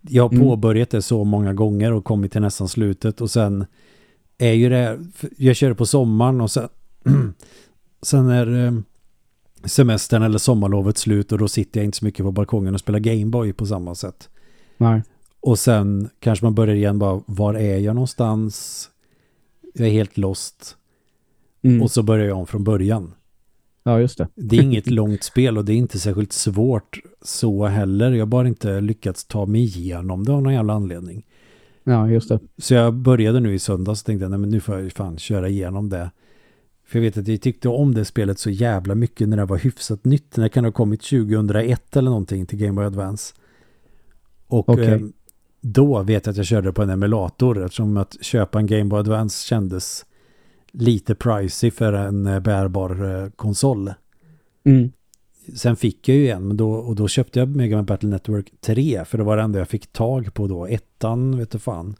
Speaker 1: Jag har
Speaker 2: Mm.
Speaker 1: påbörjat det så många gånger och kommit till nästan slutet och sen är ju det, jag kör på sommaren och sen, sen är eh, semestern eller sommarlovet slut och då sitter jag inte så mycket på balkongen och spelar Gameboy på samma sätt.
Speaker 2: Nej.
Speaker 1: Och sen kanske man börjar igen bara, var är jag någonstans? Jag är helt lost.
Speaker 2: Mm.
Speaker 1: Och så börjar jag om från början.
Speaker 2: Ja, just det.
Speaker 1: Det är inget långt spel och det är inte särskilt svårt så heller. Jag har bara inte lyckats ta mig igenom det av någon jävla anledning.
Speaker 2: Ja, just det.
Speaker 1: Så jag började nu i söndags och tänkte nej men nu får jag ju fan köra igenom det. För jag vet att jag tyckte om det spelet så jävla mycket när det var hyfsat nytt. När det kan ha kommit 2001 eller någonting till Game Boy Advance. Och
Speaker 2: Okej.
Speaker 1: eh, då vet jag att jag körde på en emulator eftersom att köpa en Game Boy Advance kändes lite pricey för en eh, bärbar eh, konsol.
Speaker 2: Mm.
Speaker 1: Sen fick jag ju en men då, och då köpte jag Mega Man Battle Network 3 för det var det enda jag fick tag på då. Ettan vet du fan.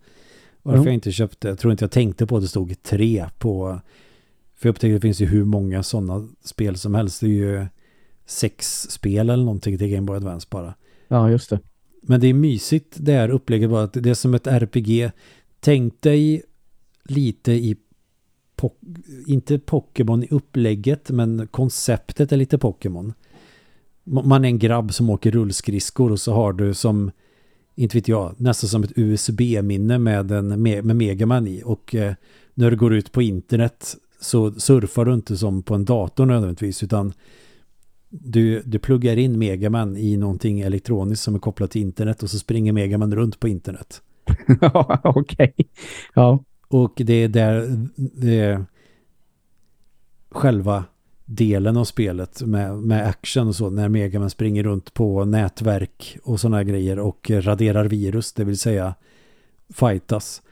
Speaker 1: Varför
Speaker 2: Ja.
Speaker 1: jag inte köpte, jag tror inte jag tänkte på att det stod 3 på för jag upptäckte att det finns ju hur många sådana spel som helst. Det är ju sex spel eller någonting till Game Boy Advance bara.
Speaker 2: Ja, just det.
Speaker 1: Men det är mysigt det här upplägget bara att det är som ett RPG. Tänk dig lite i po- inte Pokémon i upplägget men konceptet är lite Pokémon. Man är en grabb som åker rullskridskor och så har du som inte vet jag, nästan som ett USB-minne med en med, Megaman i och eh, när du går ut på internet så surfar du inte som på en dator nödvändigtvis utan du, du pluggar in Megaman i någonting elektroniskt som är kopplat till internet och så springer Megaman runt på internet.
Speaker 2: Ja, okej. Ja.
Speaker 1: Och det är där det är själva delen av spelet med, med action och så när Megaman springer runt på nätverk och sådana grejer och raderar virus, det vill säga fightas.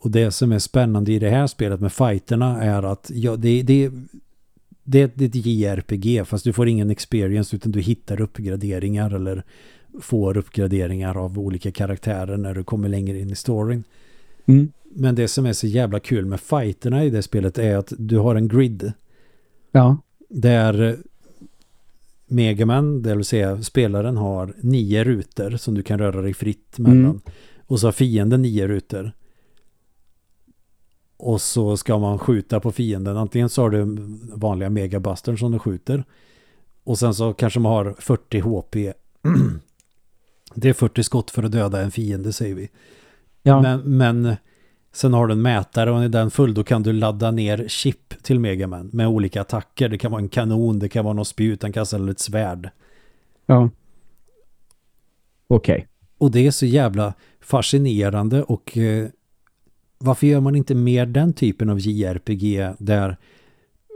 Speaker 1: Och det som är spännande i det här spelet med fighterna är att ja, det, det, det, det är ett JRPG fast du får ingen experience utan du hittar uppgraderingar eller får uppgraderingar av olika karaktärer när du kommer längre in i storyn.
Speaker 2: Mm.
Speaker 1: Men det som är så jävla kul med fighterna i det spelet är att du har en grid
Speaker 2: Ja.
Speaker 1: Där Megaman, det vill säga spelaren har nio rutor som du kan röra dig fritt mellan.
Speaker 2: Mm.
Speaker 1: Och så har fienden nio rutor. Och så ska man skjuta på fienden. Antingen så har du vanliga megabustern som du skjuter. Och sen så kanske man har 40 HP. det är 40 skott för att döda en fiende säger vi.
Speaker 2: Ja.
Speaker 1: Men, men sen har du en mätare och när den full då kan du ladda ner chip till Megaman med olika attacker. Det kan vara en kanon, det kan vara någon spjut, en kassa eller ett svärd.
Speaker 2: ja. Okej.
Speaker 1: Och det är så jävla fascinerande och eh, varför gör man inte mer den typen av JRPG där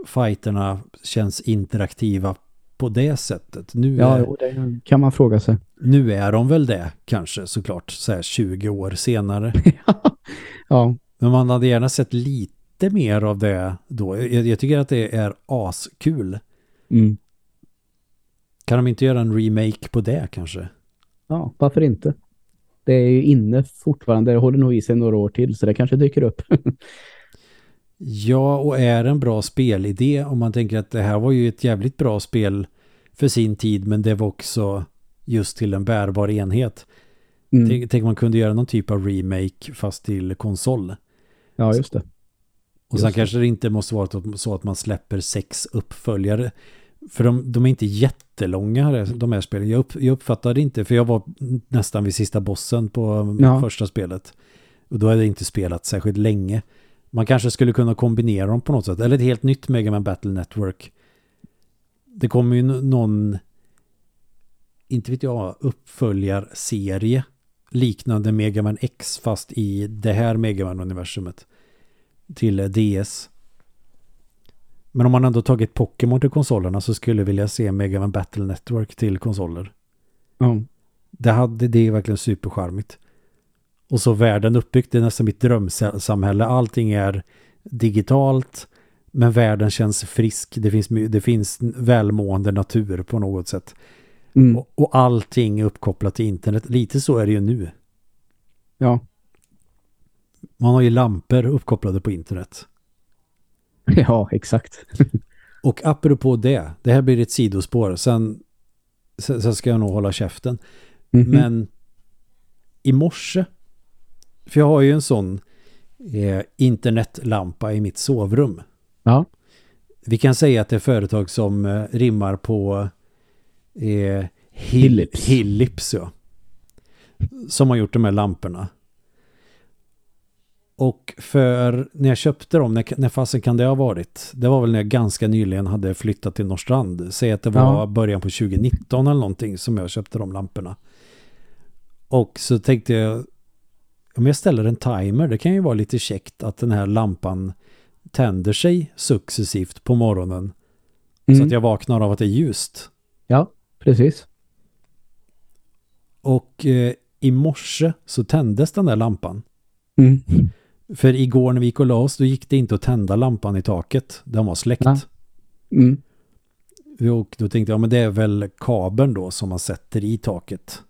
Speaker 1: fighterna känns interaktiva på det sättet? Nu,
Speaker 2: Ja,
Speaker 1: är,
Speaker 2: det kan man fråga sig.
Speaker 1: nu är de väl det kanske såklart så här 20 år senare.
Speaker 2: ja.
Speaker 1: Men man hade gärna sett lite mer av det då. Jag, jag tycker att det är askul.
Speaker 2: Mm.
Speaker 1: Kan de inte göra en remake på det kanske?
Speaker 2: Ja, varför inte? Det är ju inne fortfarande. Det håller nog i sig några år till så det kanske dyker upp.
Speaker 1: ja, och är en bra spelidé om man tänker att det här var ju ett jävligt bra spel för sin tid men det var också just till en bärbar enhet. Mm. Tänk, tänk man kunde göra någon typ av remake fast till konsol.
Speaker 2: Ja, just det.
Speaker 1: Och sen kanske det inte måste vara så att man släpper sex uppföljare. För de, de är inte jättelånga de här spelen. Jag, upp, jag uppfattade inte, för jag var nästan vid sista bossen på ja. första spelet. Och då hade jag inte spelat särskilt länge. Man kanske skulle kunna kombinera dem på något sätt. Eller ett helt nytt Mega Man Battle Network. Det kommer ju någon, inte vet jag, uppföljarserie liknande Mega Man X fast i det här Mega Man-universumet till DS. Men om man ändå tagit Pokémon till konsolerna så skulle jag vilja se Mega Man Battle Network till konsoler.
Speaker 2: Mm.
Speaker 1: Det, hade, det är verkligen supercharmigt. Och så världen uppbyggt, det är nästan mitt drömsamhälle. Allting är digitalt men världen känns frisk. Det finns, det finns välmående natur på något sätt. Mm. Och, och allting är uppkopplat till internet. Lite så är det ju nu.
Speaker 2: Ja.
Speaker 1: Man har ju lampor uppkopplade på internet.
Speaker 2: Ja, exakt.
Speaker 1: och apropå det, det här blir ett sidospår. Sen, sen ska jag nog hålla käften. Mm -hmm. Men i morse, för jag har ju en sån eh, internetlampa i mitt sovrum.
Speaker 2: Ja.
Speaker 1: Vi kan säga att det är företag som eh, rimmar på eh, Hillips. Hillips, ja. Som har gjort de här lamporna. Och för när jag köpte dem, när, när fasen kan det ha varit? Det var väl när jag ganska nyligen hade flyttat till Norrstrand. Säg att det var ja. början på 2019 eller någonting som jag köpte de lamporna. Och så tänkte jag, om jag ställer en timer, det kan ju vara lite käckt att den här lampan tänder sig successivt på morgonen. Mm. Så att jag vaknar av att det är ljust.
Speaker 2: Ja, precis.
Speaker 1: Och eh, i morse så tändes den där lampan.
Speaker 2: Mm.
Speaker 1: För igår när vi gick och la oss, då gick det inte att tända lampan i taket. Den var släckt. Ja.
Speaker 2: Mm.
Speaker 1: Och då tänkte jag, men det är väl kabeln då som man sätter i taket.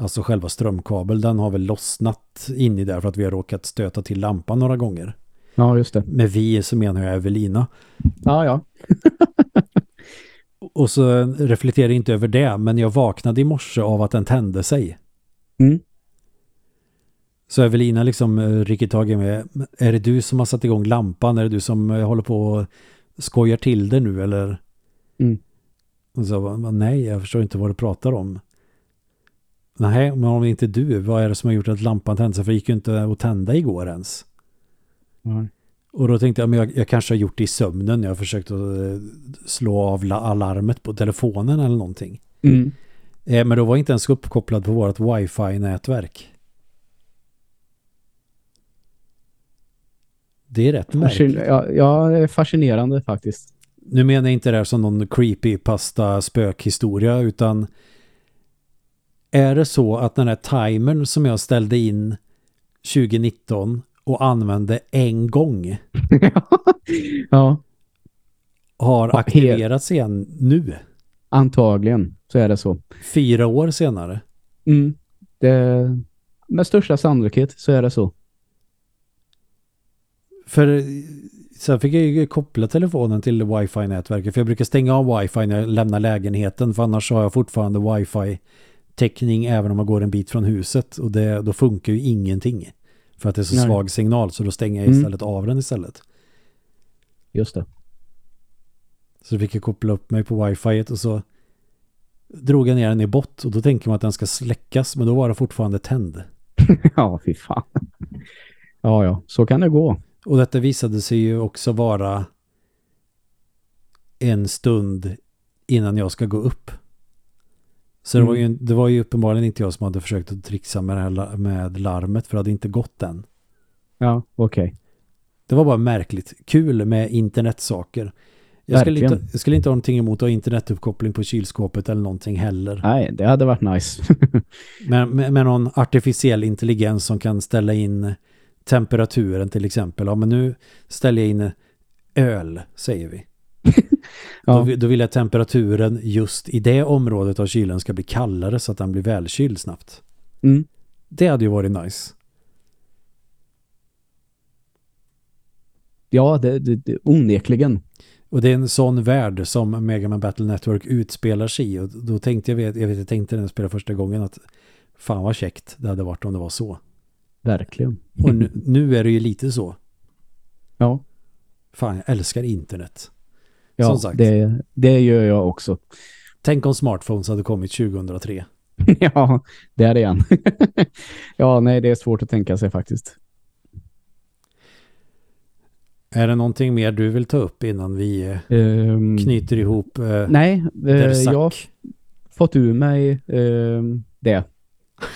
Speaker 1: Alltså själva strömkabel, den har väl lossnat in i där för att vi har råkat stöta till lampan några gånger.
Speaker 2: Ja, just det.
Speaker 1: Med vi så menar jag Evelina.
Speaker 2: Ja, ja.
Speaker 1: och så reflekterar jag inte över det, men jag vaknade i morse av att den tände sig.
Speaker 2: Mm.
Speaker 1: Så Evelina liksom eh, rycker tag i mig. Är det du som har satt igång lampan? Är det du som eh, håller på och skojar till det nu? Eller?
Speaker 2: Mm.
Speaker 1: Och så nej, jag förstår inte vad du pratar om. Nej, men om det inte du, vad är det som har gjort att lampan tänds? För det gick ju inte att tända igår ens.
Speaker 2: Mm.
Speaker 1: Och då tänkte jag, men jag, jag kanske har gjort det i sömnen. Jag har försökt att eh, slå av alarmet på telefonen eller någonting.
Speaker 2: Mm.
Speaker 1: men då var inte ens uppkopplad på vårt wifi-nätverk. Det är rätt märkligt.
Speaker 2: Ja, ja, det är fascinerande faktiskt.
Speaker 1: Nu menar jag inte det här som någon creepy pasta spökhistoria utan är det så att den här timern som jag ställde in 2019 och använde en gång
Speaker 2: ja.
Speaker 1: har aktiverats igen nu?
Speaker 2: Antagligen så är det så.
Speaker 1: Fyra år senare?
Speaker 2: Mm. Det, med största sannolikhet så är det så.
Speaker 1: För sen fick jag ju koppla telefonen till wifi-nätverket. För jag brukar stänga av wifi när jag lämnar lägenheten. För annars har jag fortfarande wifi-täckning även om jag går en bit från huset. Och det, då funkar ju ingenting. För att det är så Nej. svag signal. Så då stänger jag mm. istället mm. av den istället.
Speaker 2: Just det.
Speaker 1: Så fick jag koppla upp mig på wifi och så drog jag ner den i bott. Och då tänker man att den ska släckas. Men då var det fortfarande tänd.
Speaker 2: ja, fy fan. Ja, ja. Så kan det gå.
Speaker 1: Och detta visade sig ju också vara en stund innan jag ska gå upp. Så mm. det, var ju, mm. det var ju uppenbarligen inte jag som hade försökt att trixa med, det här, med larmet för det hade inte gått än.
Speaker 2: Ja, okej. Okay.
Speaker 1: Det var bara märkligt. Kul med internetsaker. Jag skulle, inte, jag skulle inte ha någonting emot att ha internetuppkoppling på kylskåpet eller någonting heller.
Speaker 2: Nej, det hade varit nice.
Speaker 1: men med, med någon artificiell intelligens som kan ställa in temperaturen till exempel. Ja, men nu ställer jag in öl, säger vi. Ja. Då, då vill jag att temperaturen just i det området av kylen ska bli kallare så att den blir välkyld snabbt.
Speaker 2: Mm.
Speaker 1: Det hade ju varit nice.
Speaker 2: Ja, det, det, det onekligen.
Speaker 1: Och det är en sån värld som Mega Man Battle Network utspelar sig i. Och då tänkte jag, jag vet, jag tänkte när jag spelade första gången att fan vad käckt det hade varit om det var så.
Speaker 2: Verkligen.
Speaker 1: Och nu, nu är det ju lite så.
Speaker 2: Ja.
Speaker 1: Fan, jag älskar internet.
Speaker 2: Ja, Som sagt. Det, det gör jag också.
Speaker 1: Tänk om smartphones hade kommit 2003.
Speaker 2: ja, det är det igen. ja, nej, det är svårt att tänka sig faktiskt.
Speaker 1: Är det någonting mer du vill ta upp innan vi um, knyter ihop uh,
Speaker 2: Nej, uh, jag har fått ur mig uh, det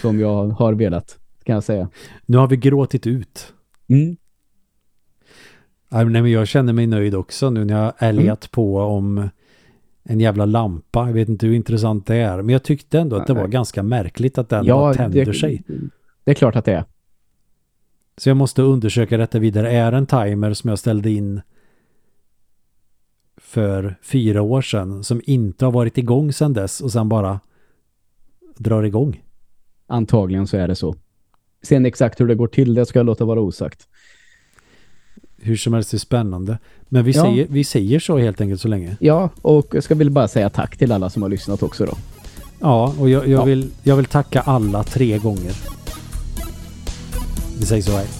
Speaker 2: som jag har velat, kan jag säga.
Speaker 1: Nu har vi gråtit ut.
Speaker 2: Mm.
Speaker 1: Nej, men jag känner mig nöjd också nu när jag älgat mm. på om en jävla lampa. Jag vet inte hur intressant det är. Men jag tyckte ändå att det var ganska märkligt att den ja, tänder det, sig.
Speaker 2: Det är klart att det är.
Speaker 1: Så jag måste undersöka detta vidare. Är en timer som jag ställde in för fyra år sedan som inte har varit igång sedan dess och sen bara drar igång?
Speaker 2: Antagligen så är det så. Sen exakt hur det går till, det ska jag låta vara osagt.
Speaker 1: Hur som helst är spännande. Men vi, ja. säger, vi säger så helt enkelt så länge.
Speaker 2: Ja, och jag ska väl bara säga tack till alla som har lyssnat också då.
Speaker 1: Ja, och jag, jag ja. Vill, jag vill tacka alla tre gånger. Vi säger så här.